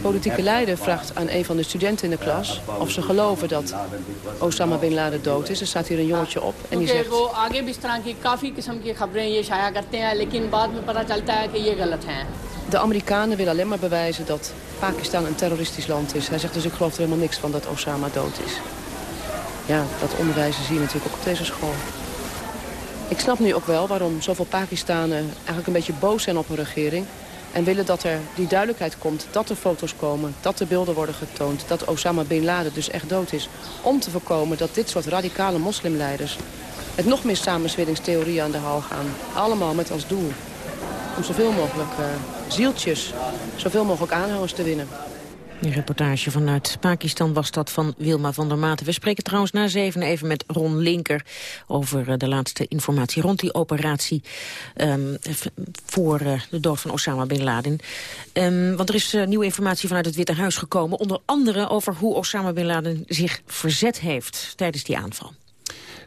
Politieke leider vraagt aan een van de studenten in de klas of ze geloven dat Osama Bin Laden dood is. Er staat hier een jongetje op en die zegt... De Amerikanen willen alleen maar bewijzen dat Pakistan een terroristisch land is. Hij zegt dus ik geloof er helemaal niks van dat Osama dood is. Ja, dat onderwijzen zie je natuurlijk ook op deze school. Ik snap nu ook wel waarom zoveel Pakistanen eigenlijk een beetje boos zijn op hun regering. En willen dat er die duidelijkheid komt, dat er foto's komen, dat er beelden worden getoond. Dat Osama Bin Laden dus echt dood is. Om te voorkomen dat dit soort radicale moslimleiders met nog meer samenzweringstheorieën aan de haal gaan. Allemaal met als doel om zoveel mogelijk uh, zieltjes, zoveel mogelijk aanhangers te winnen. Een reportage vanuit Pakistan was dat van Wilma van der Maten. We spreken trouwens na zeven even met Ron Linker... over uh, de laatste informatie rond die operatie... Um, voor uh, de dood van Osama Bin Laden. Um, want er is uh, nieuwe informatie vanuit het Witte Huis gekomen... onder andere over hoe Osama Bin Laden zich verzet heeft tijdens die aanval.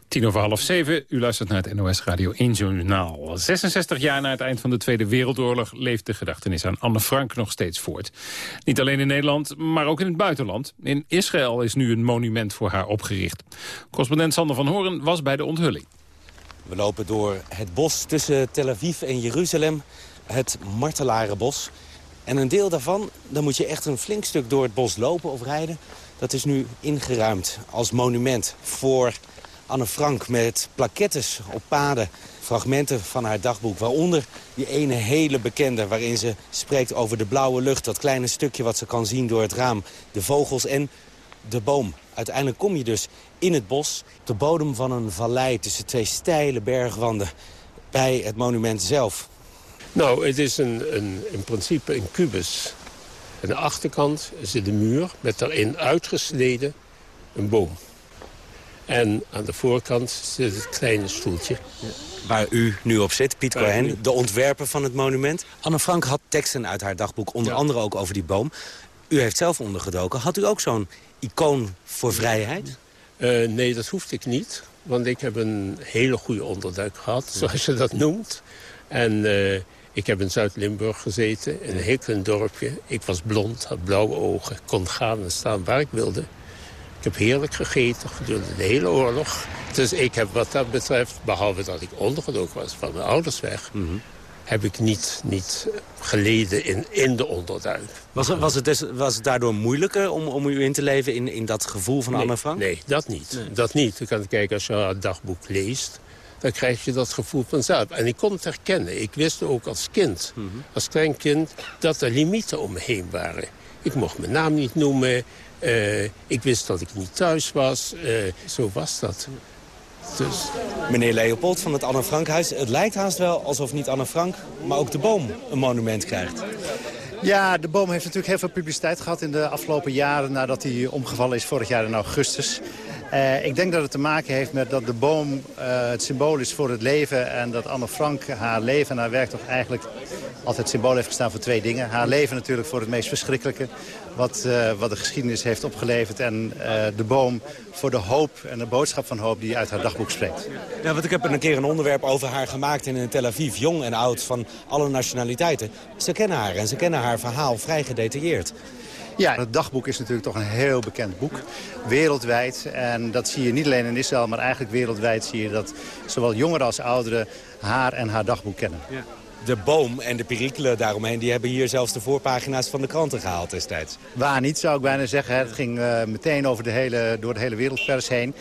Tien over half zeven, u luistert naar het NOS Radio 1 Journaal. 66 jaar na het eind van de Tweede Wereldoorlog... leeft de gedachtenis aan Anne Frank nog steeds voort. Niet alleen in Nederland, maar ook in het buitenland. In Israël is nu een monument voor haar opgericht. Correspondent Sander van Horen was bij de onthulling. We lopen door het bos tussen Tel Aviv en Jeruzalem. Het Martelarenbos. En een deel daarvan, dan moet je echt een flink stuk door het bos lopen of rijden. Dat is nu ingeruimd als monument voor Anne Frank met plakettes op paden. Fragmenten van haar dagboek, waaronder die ene hele bekende... waarin ze spreekt over de blauwe lucht, dat kleine stukje wat ze kan zien door het raam. De vogels en de boom. Uiteindelijk kom je dus in het bos, de bodem van een vallei... tussen twee steile bergwanden bij het monument zelf. Nou, het is een, een, in principe een kubus. Aan de achterkant zit de muur met daarin uitgesneden een boom. En aan de voorkant zit het kleine stoeltje. Waar u nu op zit, Piet Cohen, de ontwerper van het monument. Anne Frank had teksten uit haar dagboek, onder ja. andere ook over die boom. U heeft zelf ondergedoken. Had u ook zo'n icoon voor vrijheid? Uh, nee, dat hoefde ik niet. Want ik heb een hele goede onderduik gehad, zoals je dat noemt. En uh, ik heb in Zuid-Limburg gezeten, in een heel klein dorpje. Ik was blond, had blauwe ogen, kon gaan en staan waar ik wilde. Ik heb heerlijk gegeten gedurende de hele oorlog. Dus ik heb wat dat betreft, behalve dat ik ondergedoken was van mijn ouders weg... Mm -hmm. heb ik niet, niet geleden in, in de onderduik. Was, was, het dus, was het daardoor moeilijker om, om u in te leven in, in dat gevoel van nee, Anne Frank? Nee, dat niet. Nee. Dat niet. Je kan kijken, als je het dagboek leest... dan krijg je dat gevoel vanzelf. En ik kon het herkennen. Ik wist ook als kind, -hmm. als klein kind... dat er limieten om me heen waren. Ik mocht mijn naam niet noemen... Uh, ik wist dat ik niet thuis was. Uh, zo was dat. Dus... Meneer Leopold van het Anne Frankhuis, het lijkt haast wel alsof niet Anne Frank, maar ook de boom een monument krijgt. Ja, de boom heeft natuurlijk heel veel publiciteit gehad in de afgelopen jaren... nadat hij omgevallen is vorig jaar in augustus. Uh, ik denk dat het te maken heeft met dat de boom uh, het symbool is voor het leven... en dat Anne Frank haar leven en haar werk toch eigenlijk altijd symbool heeft gestaan voor twee dingen. Haar leven natuurlijk voor het meest verschrikkelijke... wat, uh, wat de geschiedenis heeft opgeleverd. En de boom voor de hoop en de boodschap van hoop die uit haar dagboek spreekt. Ja, want ik heb een keer een onderwerp over haar gemaakt in Tel Aviv. Jong en oud, van alle nationaliteiten. Ze kennen haar en ze kennen haar verhaal vrij gedetailleerd. Ja, het dagboek is natuurlijk toch een heel bekend boek. Wereldwijd. En dat zie je niet alleen in Israël, maar eigenlijk wereldwijd zie je dat zowel jongeren als ouderen haar en haar dagboek kennen. Ja. De boom en de perikelen daaromheen, die hebben hier zelfs de voorpagina's van de kranten gehaald destijds. Waar niet, zou ik bijna zeggen. Het ging uh, meteen over de hele, door de hele wereldpers heen.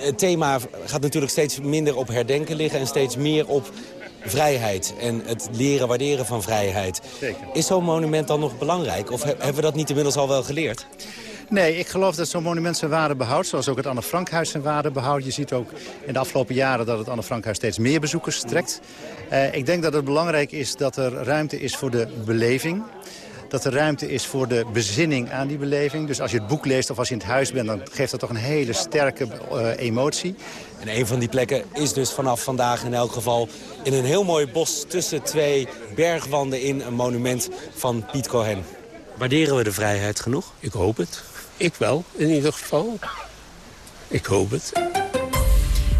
Het thema gaat natuurlijk steeds minder op herdenken liggen en steeds meer op vrijheid en het leren waarderen van vrijheid. Zeker. Is zo'n monument dan nog belangrijk? Of hebben we dat niet inmiddels al wel geleerd? Nee, ik geloof dat zo'n monument zijn waarde behoudt. Zoals ook het Anne Frankhuis zijn waarde behoudt. Je ziet ook in de afgelopen jaren dat het Anne Frankhuis steeds meer bezoekers trekt. Uh, ik denk dat het belangrijk is dat er ruimte is voor de beleving dat er ruimte is voor de bezinning aan die beleving. Dus als je het boek leest of als je in het huis bent... dan geeft dat toch een hele sterke uh, emotie. En een van die plekken is dus vanaf vandaag in elk geval... in een heel mooi bos tussen twee bergwanden in een monument van Piet Cohen. Waarderen we de vrijheid genoeg? Ik hoop het. Ik wel, in ieder geval. Ik hoop het.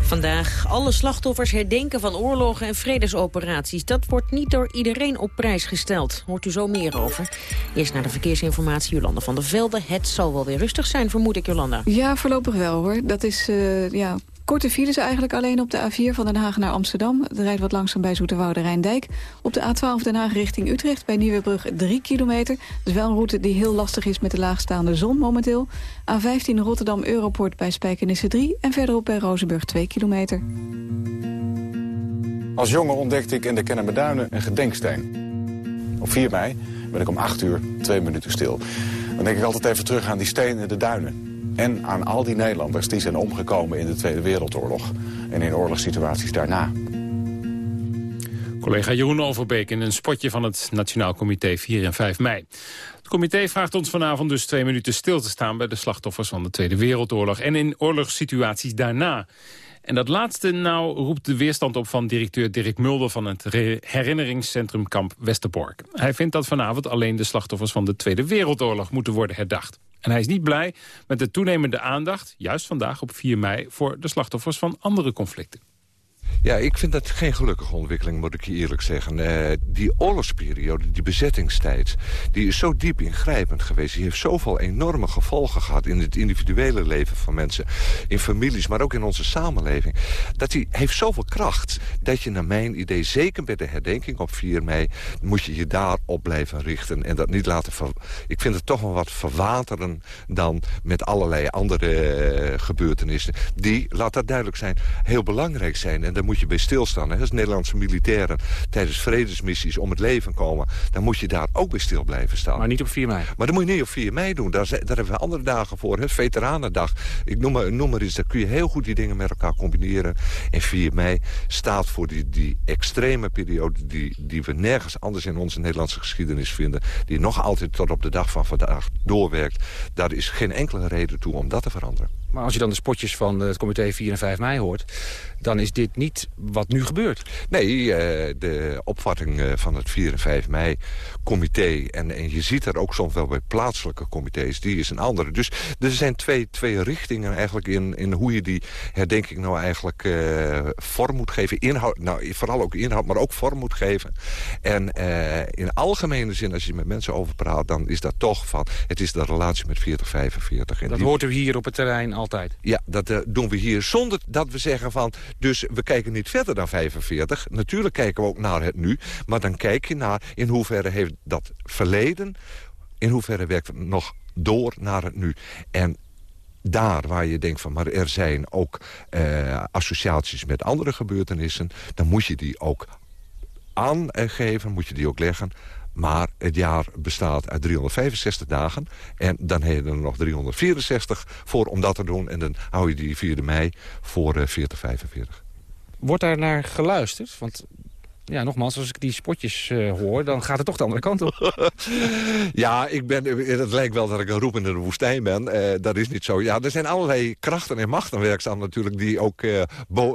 Vandaag alle slachtoffers herdenken van oorlogen en vredesoperaties. Dat wordt niet door iedereen op prijs gesteld. Hoort u zo meer over. Eerst naar de verkeersinformatie, Jolanda van der Velde. Het zal wel weer rustig zijn, vermoed ik, Jolanda. Ja, voorlopig wel hoor. Dat is uh, ja, Korte files eigenlijk alleen op de A4 van Den Haag naar Amsterdam. Het rijdt wat langzaam bij Zoeterwoude Rijndijk. Op de A12 Den Haag richting Utrecht bij Nieuwebrug 3 kilometer. Dat is wel een route die heel lastig is met de laagstaande zon momenteel. A15 Rotterdam Europort bij Spijkenisse 3 en verderop bij Rozenburg 2 kilometer. Als jongen ontdekte ik in de Kennemerduinen een gedenksteen. Op 4 mei ben ik om 8 uur 2 minuten stil. Dan denk ik altijd even terug aan die steen in de duinen. En aan al die Nederlanders die zijn omgekomen in de Tweede Wereldoorlog. En in oorlogssituaties daarna. Collega Jeroen Overbeek in een spotje van het Nationaal Comité 4 en 5 mei. Het comité vraagt ons vanavond dus twee minuten stil te staan... bij de slachtoffers van de Tweede Wereldoorlog en in oorlogssituaties daarna. En dat laatste nou roept de weerstand op van directeur Dirk Mulder... van het herinneringscentrum Kamp Westerbork. Hij vindt dat vanavond alleen de slachtoffers van de Tweede Wereldoorlog moeten worden herdacht. En hij is niet blij met de toenemende aandacht, juist vandaag op 4 mei... voor de slachtoffers van andere conflicten. Ja, ik vind dat geen gelukkige ontwikkeling, moet ik je eerlijk zeggen. Uh, die oorlogsperiode, die bezettingstijd, die is zo diep ingrijpend geweest. Die heeft zoveel enorme gevolgen gehad in het individuele leven van mensen. In families, maar ook in onze samenleving. Dat die heeft zoveel kracht dat je naar mijn idee, zeker bij de herdenking op 4 mei... moet je je daarop blijven richten en dat niet laten... Ik vind het toch wel wat verwateren dan met allerlei andere uh, gebeurtenissen. Die, laat dat duidelijk zijn, heel belangrijk zijn. En moet je bij stilstaan. Hè. Als Nederlandse militairen tijdens vredesmissies om het leven komen... dan moet je daar ook bij stil blijven staan. Maar niet op 4 mei? Maar dat moet je niet op 4 mei doen. Daar, daar hebben we andere dagen voor. Hè. Veteranendag. Ik noem maar, noem maar eens. Daar kun je heel goed die dingen met elkaar combineren. En 4 mei staat voor die, die extreme periode... Die, die we nergens anders in onze Nederlandse geschiedenis vinden. Die nog altijd tot op de dag van vandaag doorwerkt. Daar is geen enkele reden toe om dat te veranderen. Maar als je dan de spotjes van het comité 4 en 5 mei hoort... dan is dit niet wat nu gebeurt. Nee, eh, de opvatting eh, van het 4 en 5 mei comité... En, en je ziet er ook soms wel bij plaatselijke comité's, die is een andere. Dus er zijn twee, twee richtingen eigenlijk in, in hoe je die herdenking nou eigenlijk uh, vorm moet geven. Inhoud, nou, vooral ook inhoud, maar ook vorm moet geven. En in algemene zin, als je met mensen over praat... dan is dat toch van, het is de relatie met 4045. En dat hoort u hier op het terrein altijd? Ja, dat doen we hier zonder dat we zeggen van... dus we kijken niet verder dan 45. Natuurlijk kijken we ook naar het nu. Maar dan kijk je naar in hoeverre heeft dat verleden... in hoeverre werkt het nog door naar het nu. En daar waar je denkt van, maar er zijn ook eh, associaties met andere gebeurtenissen... dan moet je die ook aangeven, moet je die ook leggen. Maar het jaar bestaat uit 365 dagen. En dan heb je er nog 364 voor om dat te doen. En dan hou je die 4 mei voor uh, 40, 45. Wordt daar naar geluisterd? Want ja, nogmaals, als ik die spotjes uh, hoor, dan gaat het toch de andere kant op. ja, ik ben, het lijkt wel dat ik een roep in de woestijn ben. Uh, dat is niet zo. Ja, er zijn allerlei krachten en machten werkzaam natuurlijk... die ook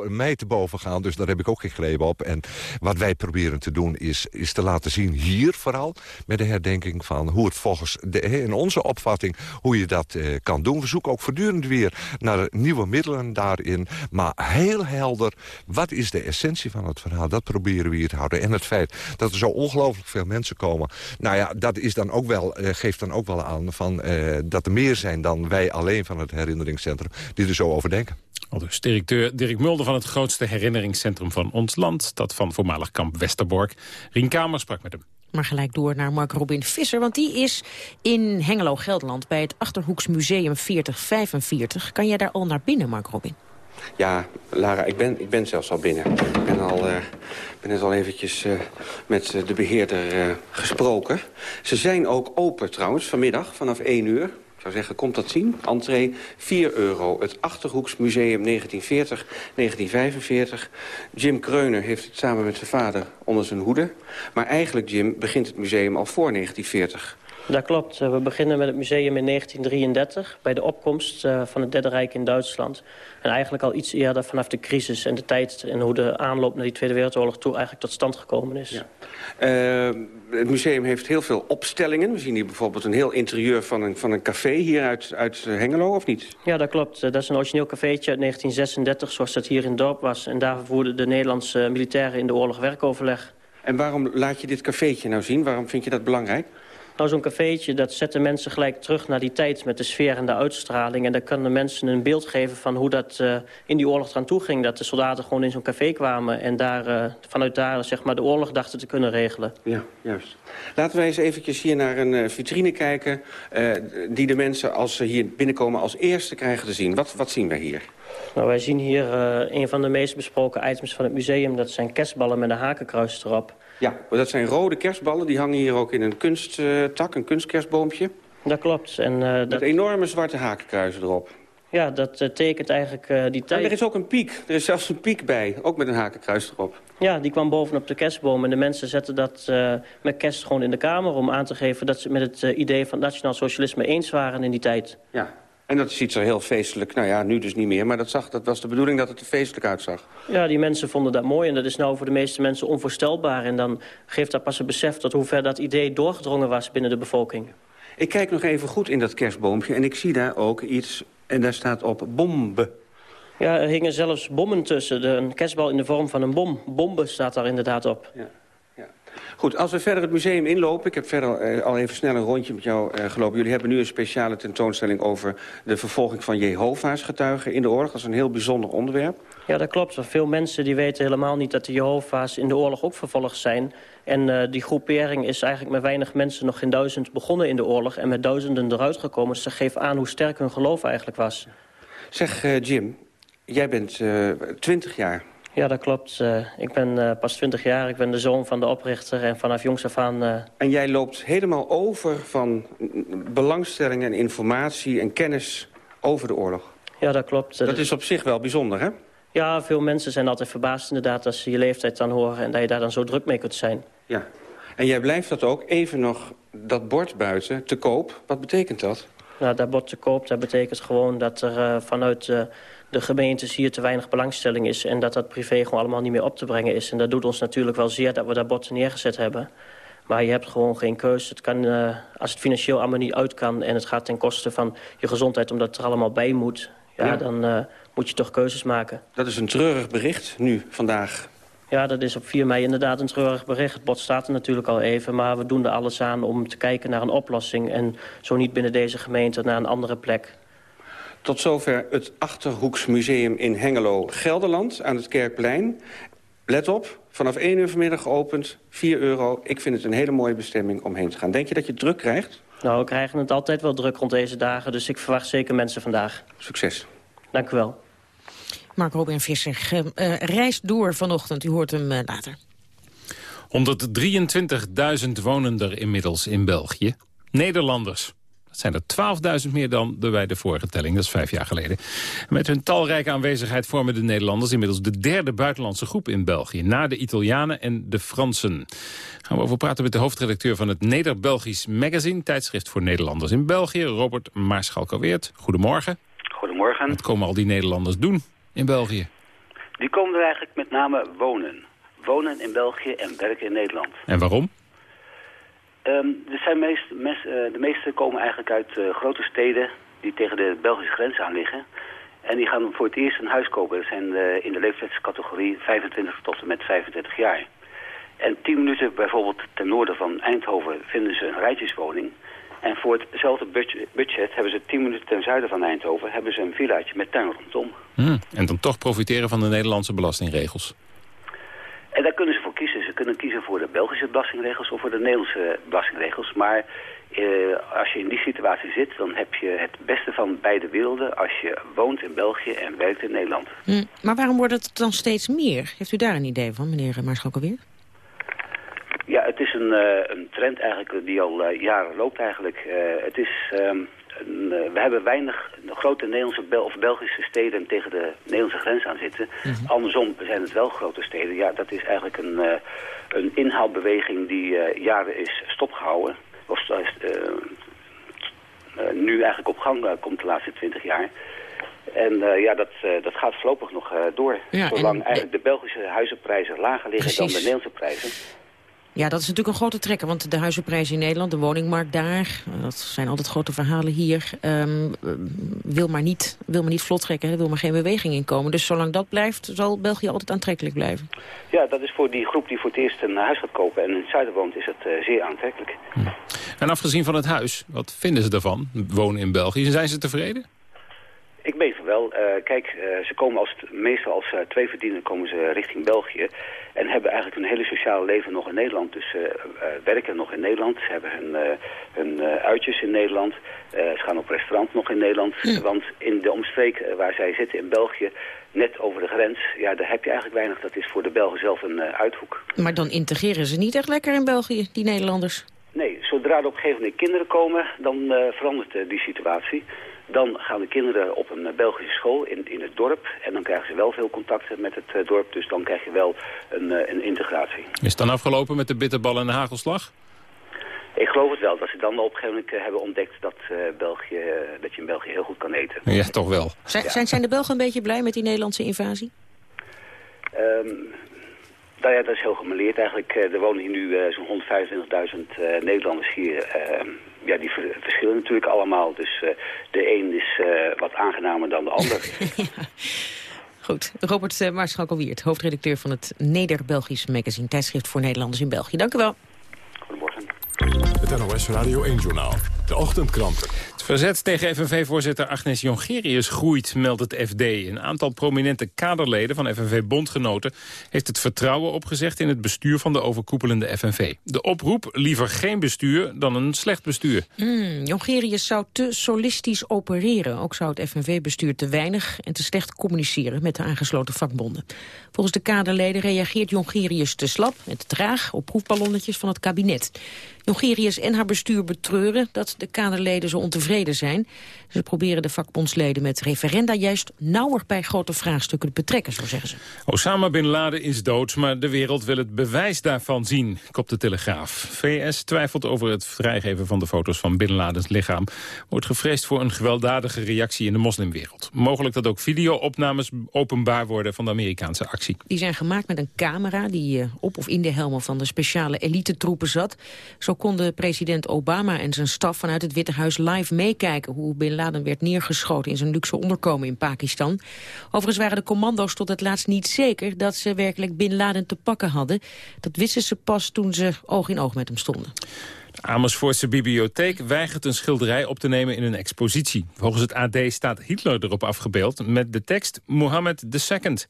mij te boven gaan. Dus daar heb ik ook geen greep op. En wat wij proberen te doen is, is te laten zien hier vooral... met de herdenking van hoe het volgens de, in onze opvatting... hoe je dat kan doen. We zoeken ook voortdurend weer naar nieuwe middelen daarin. Maar heel helder, wat is de essentie van het verhaal? Dat proberen we houden. En het feit dat er zo ongelooflijk veel mensen komen... nou ja, dat is dan ook wel, uh, geeft dan ook wel aan van, uh, dat er meer zijn dan wij alleen van het herinneringscentrum... die er zo over denken. Al dus directeur Dirk Mulder van het grootste herinneringscentrum van ons land. Dat van voormalig kamp Westerbork. Rien Kamer sprak met hem. Maar gelijk door naar Mark Robin Visser, want die is in Hengelo, Gelderland... bij het Achterhoeks Museum 4045. Kan jij daar al naar binnen, Mark Robin? Ja, Lara, ik ben, ik ben zelfs al binnen. Ik ben, al, uh, ben net al eventjes uh, met de beheerder gesproken. Ze zijn ook open trouwens, vanmiddag, vanaf 1 uur. Ik zou zeggen, komt dat zien. Entree 4 euro. Het Achterhoeks Museum 1940-1945. Jim Kreuner heeft het samen met zijn vader onder zijn hoede. Maar eigenlijk, Jim, begint het museum al voor 1940. Dat klopt. We beginnen met het museum in 1933... bij de opkomst eh, van het Derde Rijk in Duitsland. En eigenlijk al iets eerder vanaf de crisis en de tijd... en hoe de aanloop naar die Tweede Wereldoorlog toe eigenlijk tot stand gekomen is. Ja. Uh, het museum heeft heel veel opstellingen. We zien hier bijvoorbeeld een heel interieur van een, van een café hier uit, uit Hengelo, of niet? Ja, dat klopt. Dat is een origineel cafeetje uit 1936, zoals dat hier in het dorp was. En daar voerden de Nederlandse militairen in de oorlog werkoverleg. En waarom laat je dit cafeetje nou zien? Waarom vind je dat belangrijk? Nou, zo'n cafeetje, dat zet de mensen gelijk terug naar die tijd... met de sfeer en de uitstraling. En dan kunnen de mensen een beeld geven van hoe dat uh, in die oorlog eraan toe ging. Dat de soldaten gewoon in zo'n café kwamen... en daar, uh, vanuit daar zeg maar, de oorlog dachten te kunnen regelen. Ja, juist. Laten wij eens eventjes hier naar een uh, vitrine kijken... die de mensen, als ze hier binnenkomen, als eerste krijgen te zien. Wat, wat zien wij hier? Nou, wij zien hier een van de meest besproken items van het museum. Dat zijn kerstballen met een hakenkruis erop. Ja, dat zijn rode kerstballen. Die hangen hier ook in een kunsttak, een kunstkerstboompje. Dat klopt. En, uh, Met dat... enorme zwarte hakenkruisen erop. Ja, dat uh, tekent eigenlijk uh, die tijd. En er is ook een piek. Er is zelfs een piek bij, ook met een hakenkruis erop. Ja, die kwam bovenop de kerstboom. En de mensen zetten dat uh, met kerst gewoon in de Kamer... om aan te geven dat ze met het idee van het nationaal socialisme eens waren in die tijd. Ja, en dat ziet er heel feestelijk, nou ja, nu dus niet meer... maar dat, zag, dat was de bedoeling dat het er feestelijk uitzag. Ja, die mensen vonden dat mooi en dat is nou voor de meeste mensen onvoorstelbaar. En dan geeft dat pas een besef tot hoe ver dat idee doorgedrongen was binnen de bevolking. Ik kijk nog even goed in dat kerstboompje en ik zie daar ook iets... en daar staat op bombe. Ja, er hingen zelfs bommen tussen. De, een kerstbal in de vorm van een bom. Bombe staat daar inderdaad op. Ja. Goed, als we verder het museum inlopen... ik heb verder eh, al even snel een rondje met jou eh, gelopen. Jullie hebben nu een speciale tentoonstelling over de vervolging van Jehovah's getuigen in de oorlog. Dat is een heel bijzonder onderwerp. Ja, dat klopt. Veel mensen die weten helemaal niet dat de Jehovah's in de oorlog ook vervolgd zijn. En uh, die groepering is eigenlijk met weinig mensen nog geen duizend begonnen in de oorlog... en met duizenden eruit gekomen. Dus dat geeft aan hoe sterk hun geloof eigenlijk was. Zeg, Jim, jij bent twintig jaar ja, dat klopt. Uh, ik ben uh, pas 20 jaar, ik ben de zoon van de oprichter en vanaf jongs af aan... Uh... En jij loopt helemaal over van belangstelling en informatie en kennis over de oorlog. Ja, dat klopt. Dat is op zich wel bijzonder, hè? Ja, veel mensen zijn altijd verbaasd inderdaad als ze je leeftijd dan horen... en dat je daar dan zo druk mee kunt zijn. Ja. En jij blijft dat ook even nog, dat bord buiten, te koop. Wat betekent dat? Nou, dat bord te koop, dat betekent gewoon dat er vanuit de gemeentes hier te weinig belangstelling is... en dat dat privé gewoon allemaal niet meer op te brengen is. En dat doet ons natuurlijk wel zeer dat we dat bord neergezet hebben. Maar je hebt gewoon geen keuze. Het kan, uh, als het financieel allemaal niet uit kan... en het gaat ten koste van je gezondheid omdat het er allemaal bij moet... Ja, ja. dan uh, moet je toch keuzes maken. Dat is een treurig bericht nu, vandaag. Ja, dat is op 4 mei inderdaad een treurig bericht. Het bord staat er natuurlijk al even, maar we doen er alles aan om te kijken naar een oplossing. En zo niet binnen deze gemeente naar een andere plek. Tot zover het Achterhoeksmuseum in Hengelo, Gelderland, aan het Kerkplein. Let op, vanaf 1 uur vanmiddag geopend, 4 euro. Ik vind het een hele mooie bestemming om heen te gaan. Denk je dat je druk krijgt? Nou, we krijgen het altijd wel druk rond deze dagen, dus ik verwacht zeker mensen vandaag. Succes. Dank u wel. Mark Robin Visser uh, reist door vanochtend. U hoort hem uh, later. 123.000 wonen er inmiddels in België. Nederlanders. Dat zijn er 12.000 meer dan bij de vorige telling, dat is vijf jaar geleden. Met hun talrijke aanwezigheid vormen de Nederlanders inmiddels de derde buitenlandse groep in België. Na de Italianen en de Fransen. Gaan we over praten met de hoofdredacteur van het Neder-Belgisch Magazine, tijdschrift voor Nederlanders in België, Robert Maarschalk-Alweert. Goedemorgen. Goedemorgen. Wat komen al die Nederlanders doen in België? Die komen er eigenlijk met name wonen. Wonen in België en werken in Nederland. En waarom? Um, zijn meest, mes, uh, de meeste komen eigenlijk uit uh, grote steden die tegen de Belgische grens aan liggen. En die gaan voor het eerst een huis kopen. Dat zijn uh, in de leeftijdscategorie 25 tot en met 35 jaar. En 10 minuten bijvoorbeeld ten noorden van Eindhoven vinden ze een rijtjeswoning. En voor hetzelfde budget hebben ze 10 minuten ten zuiden van Eindhoven... hebben ze een villaatje met tuin rondom. Hmm, en dan toch profiteren van de Nederlandse belastingregels. En daar kunnen ze voor. Ze kunnen kiezen voor de Belgische belastingregels of voor de Nederlandse belastingregels. Maar eh, als je in die situatie zit, dan heb je het beste van beide werelden... als je woont in België en werkt in Nederland. Mm, maar waarom wordt het dan steeds meer? Heeft u daar een idee van, meneer Maarschalk alweer? Ja, het is een, uh, een trend eigenlijk die al uh, jaren loopt eigenlijk. Het is... Um, we hebben weinig grote Nederlandse Bel of Belgische steden tegen de Nederlandse grens aan zitten. Mm -hmm. Andersom zijn het wel grote steden. Ja, dat is eigenlijk een, uh, een inhaalbeweging die uh, jaren is stopgehouden. of, nu eigenlijk op gang komt de laatste twintig jaar. En ja, dat, dat gaat voorlopig nog door. zolang eigenlijk de Belgische huizenprijzen lager liggen dan de Nederlandse prijzen. Ja, dat is natuurlijk een grote trekker, want de huizenprijzen in Nederland, de woningmarkt daar, dat zijn altijd grote verhalen hier, um, wil, maar niet, wil maar niet vlot trekken, er wil maar geen beweging in komen. Dus zolang dat blijft, zal België altijd aantrekkelijk blijven. Ja, dat is voor die groep die voor het eerst een huis gaat kopen en in het zuiden woont, is het uh, zeer aantrekkelijk. Hm. En afgezien van het huis, wat vinden ze ervan, wonen in België? Zijn ze tevreden? Ik ben wel. Uh, kijk, uh, ze komen als meestal als uh, twee verdienen komen ze richting België. En hebben eigenlijk hun hele sociale leven nog in Nederland. Dus ze werken nog in Nederland. Ze hebben hun, hun uitjes in Nederland. ze gaan op restaurant nog in Nederland. Hm. Want in de omstreken waar zij zitten in België, net over de grens, ja, daar heb je eigenlijk weinig. Dat is voor de Belgen zelf een uithoek. Maar dan integreren ze niet echt lekker in België, die Nederlanders? Nee, zodra er op een gegeven moment kinderen komen, dan verandert die situatie. Dan gaan de kinderen op een Belgische school in, in het dorp. En dan krijgen ze wel veel contacten met het uh, dorp. Dus dan krijg je wel een, uh, een integratie. Is het dan afgelopen met de bitterbal en de hagelslag? Ik geloof het wel. Dat ze dan op een gegeven moment hebben ontdekt dat, België, dat je in België heel goed kan eten. Ja, toch wel. Zijn, zijn, zijn de Belgen een beetje blij met die Nederlandse invasie? Um, nou ja, dat is heel gemeleerd eigenlijk. Er wonen hier nu zo'n 125.000 Nederlanders hier ehm, ja, die verschillen natuurlijk allemaal. Dus uh, de een is uh, wat aangenamer dan de ander. ja. Goed, Robert uh, Maarschalk-Wiert, hoofdredacteur van het Neder-Belgisch magazine Tijdschrift voor Nederlanders in België. Dank u wel. Goedemorgen. Het NOS Radio 1-journaal. De ochtendkranten. Verzet tegen FNV-voorzitter Agnes Jongerius groeit, meldt het FD. Een aantal prominente kaderleden van FNV-bondgenoten... heeft het vertrouwen opgezegd in het bestuur van de overkoepelende FNV. De oproep liever geen bestuur dan een slecht bestuur. Mm, Jongerius zou te solistisch opereren. Ook zou het FNV-bestuur te weinig en te slecht communiceren... met de aangesloten vakbonden. Volgens de kaderleden reageert Jongerius te slap en te traag... op proefballonnetjes van het kabinet. Jongerius en haar bestuur betreuren dat de kaderleden zo ontevreden zijn. Ze proberen de vakbondsleden met referenda juist nauwer bij grote vraagstukken te betrekken, zo zeggen ze. Osama Bin Laden is dood, maar de wereld wil het bewijs daarvan zien, kopt de Telegraaf. VS twijfelt over het vrijgeven van de foto's van Bin Ladens lichaam. Wordt gevreesd voor een gewelddadige reactie in de moslimwereld. Mogelijk dat ook videoopnames openbaar worden van de Amerikaanse actie. Die zijn gemaakt met een camera die eh, op of in de helmen van de speciale elite-troepen zat. Zo konden president Obama en zijn staf vanuit het Witte Huis live meekijken... hoe Bin Laden werd neergeschoten in zijn luxe onderkomen in Pakistan. Overigens waren de commando's tot het laatst niet zeker... dat ze werkelijk Bin Laden te pakken hadden. Dat wisten ze pas toen ze oog in oog met hem stonden. Amersfoortse bibliotheek weigert een schilderij op te nemen in een expositie. Volgens het AD staat Hitler erop afgebeeld met de tekst Mohammed II. Het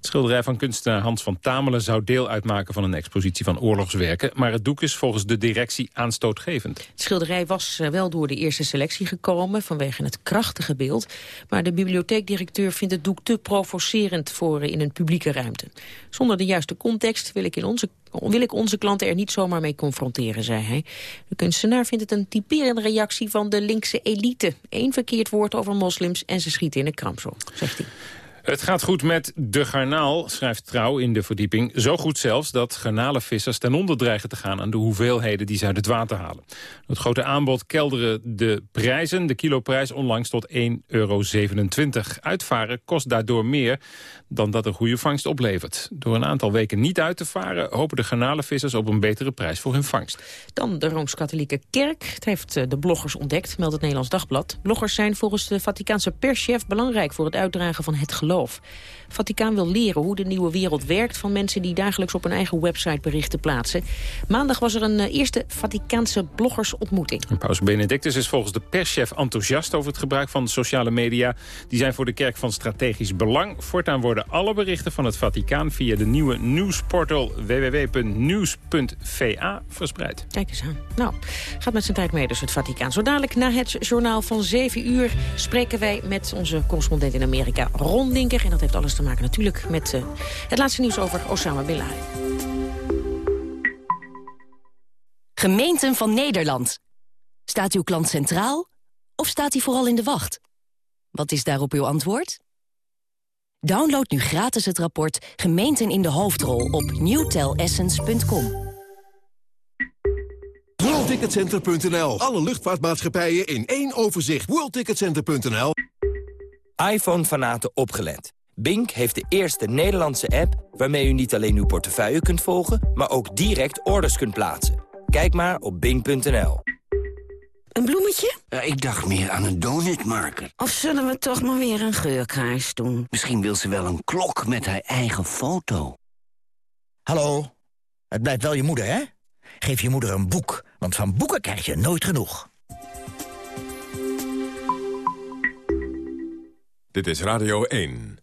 schilderij van kunstenaar Hans van Tamelen zou deel uitmaken van een expositie van oorlogswerken. Maar het doek is volgens de directie aanstootgevend. Het schilderij was eh, wel door de eerste selectie gekomen vanwege het krachtige beeld. Maar de bibliotheekdirecteur vindt het doek te provocerend voor in een publieke ruimte. Zonder de juiste context wil ik, in onze, wil ik onze klanten er niet zomaar mee confronteren, zei hij. De kunstenaar vindt het een typerende reactie van de linkse elite. Eén verkeerd woord over moslims en ze schieten in de kramp zo, zegt hij. Het gaat goed met de garnaal, schrijft Trouw in de verdieping. Zo goed zelfs dat garnalenvissers ten onder dreigen te gaan... aan de hoeveelheden die ze uit het water halen. Het grote aanbod kelderen de prijzen. De kiloprijs onlangs tot 1,27 euro. Uitvaren kost daardoor meer dan dat een goede vangst oplevert. Door een aantal weken niet uit te varen... hopen de garnalenvissers op een betere prijs voor hun vangst. Dan de Rooms-Katholieke Kerk. Het heeft eh, de bloggers ontdekt, meldt het Nederlands Dagblad. Bloggers zijn volgens de Vaticaanse perschef belangrijk... voor het uitdragen van het geloof. geloof. Vaticaan wil leren hoe de nieuwe wereld werkt... van mensen die dagelijks op hun eigen website berichten plaatsen. Maandag was er een eh, eerste Vaticaanse bloggersontmoeting. Paus Benedictus is volgens de perschef enthousiast over het gebruik van sociale media. Die zijn voor de kerk van strategisch belang. Voortaan worden alle berichten van het Vaticaan... via de nieuwe nieuwsportal www.nieuws.va verspreid. Kijk eens aan. Nou, gaat met zijn tijd mee dus het Vaticaan. Zo dadelijk na het journaal van 7 uur... spreken wij met onze correspondent in Amerika, Ron Linker. En dat heeft alles te maken natuurlijk met uh, het laatste nieuws over Osama Bin Laden. Gemeenten van Nederland. Staat uw klant centraal of staat hij vooral in de wacht? Wat is daarop uw antwoord? Download nu gratis het rapport Gemeenten in de hoofdrol op newtelessence.com. WorldTicketCenter.nl. Alle luchtvaartmaatschappijen in één overzicht. WorldTicketCenter.nl. iPhone-fanaten opgelet. Bink heeft de eerste Nederlandse app waarmee u niet alleen uw portefeuille kunt volgen... maar ook direct orders kunt plaatsen. Kijk maar op bink.nl. Een bloemetje? ik dacht meer aan een donutmarker. Of zullen we toch maar weer een geurkaars doen? Misschien wil ze wel een klok met haar eigen foto. Hallo, het blijft wel je moeder, hè? Geef je moeder een boek, want van boeken krijg je nooit genoeg. Dit is Radio 1.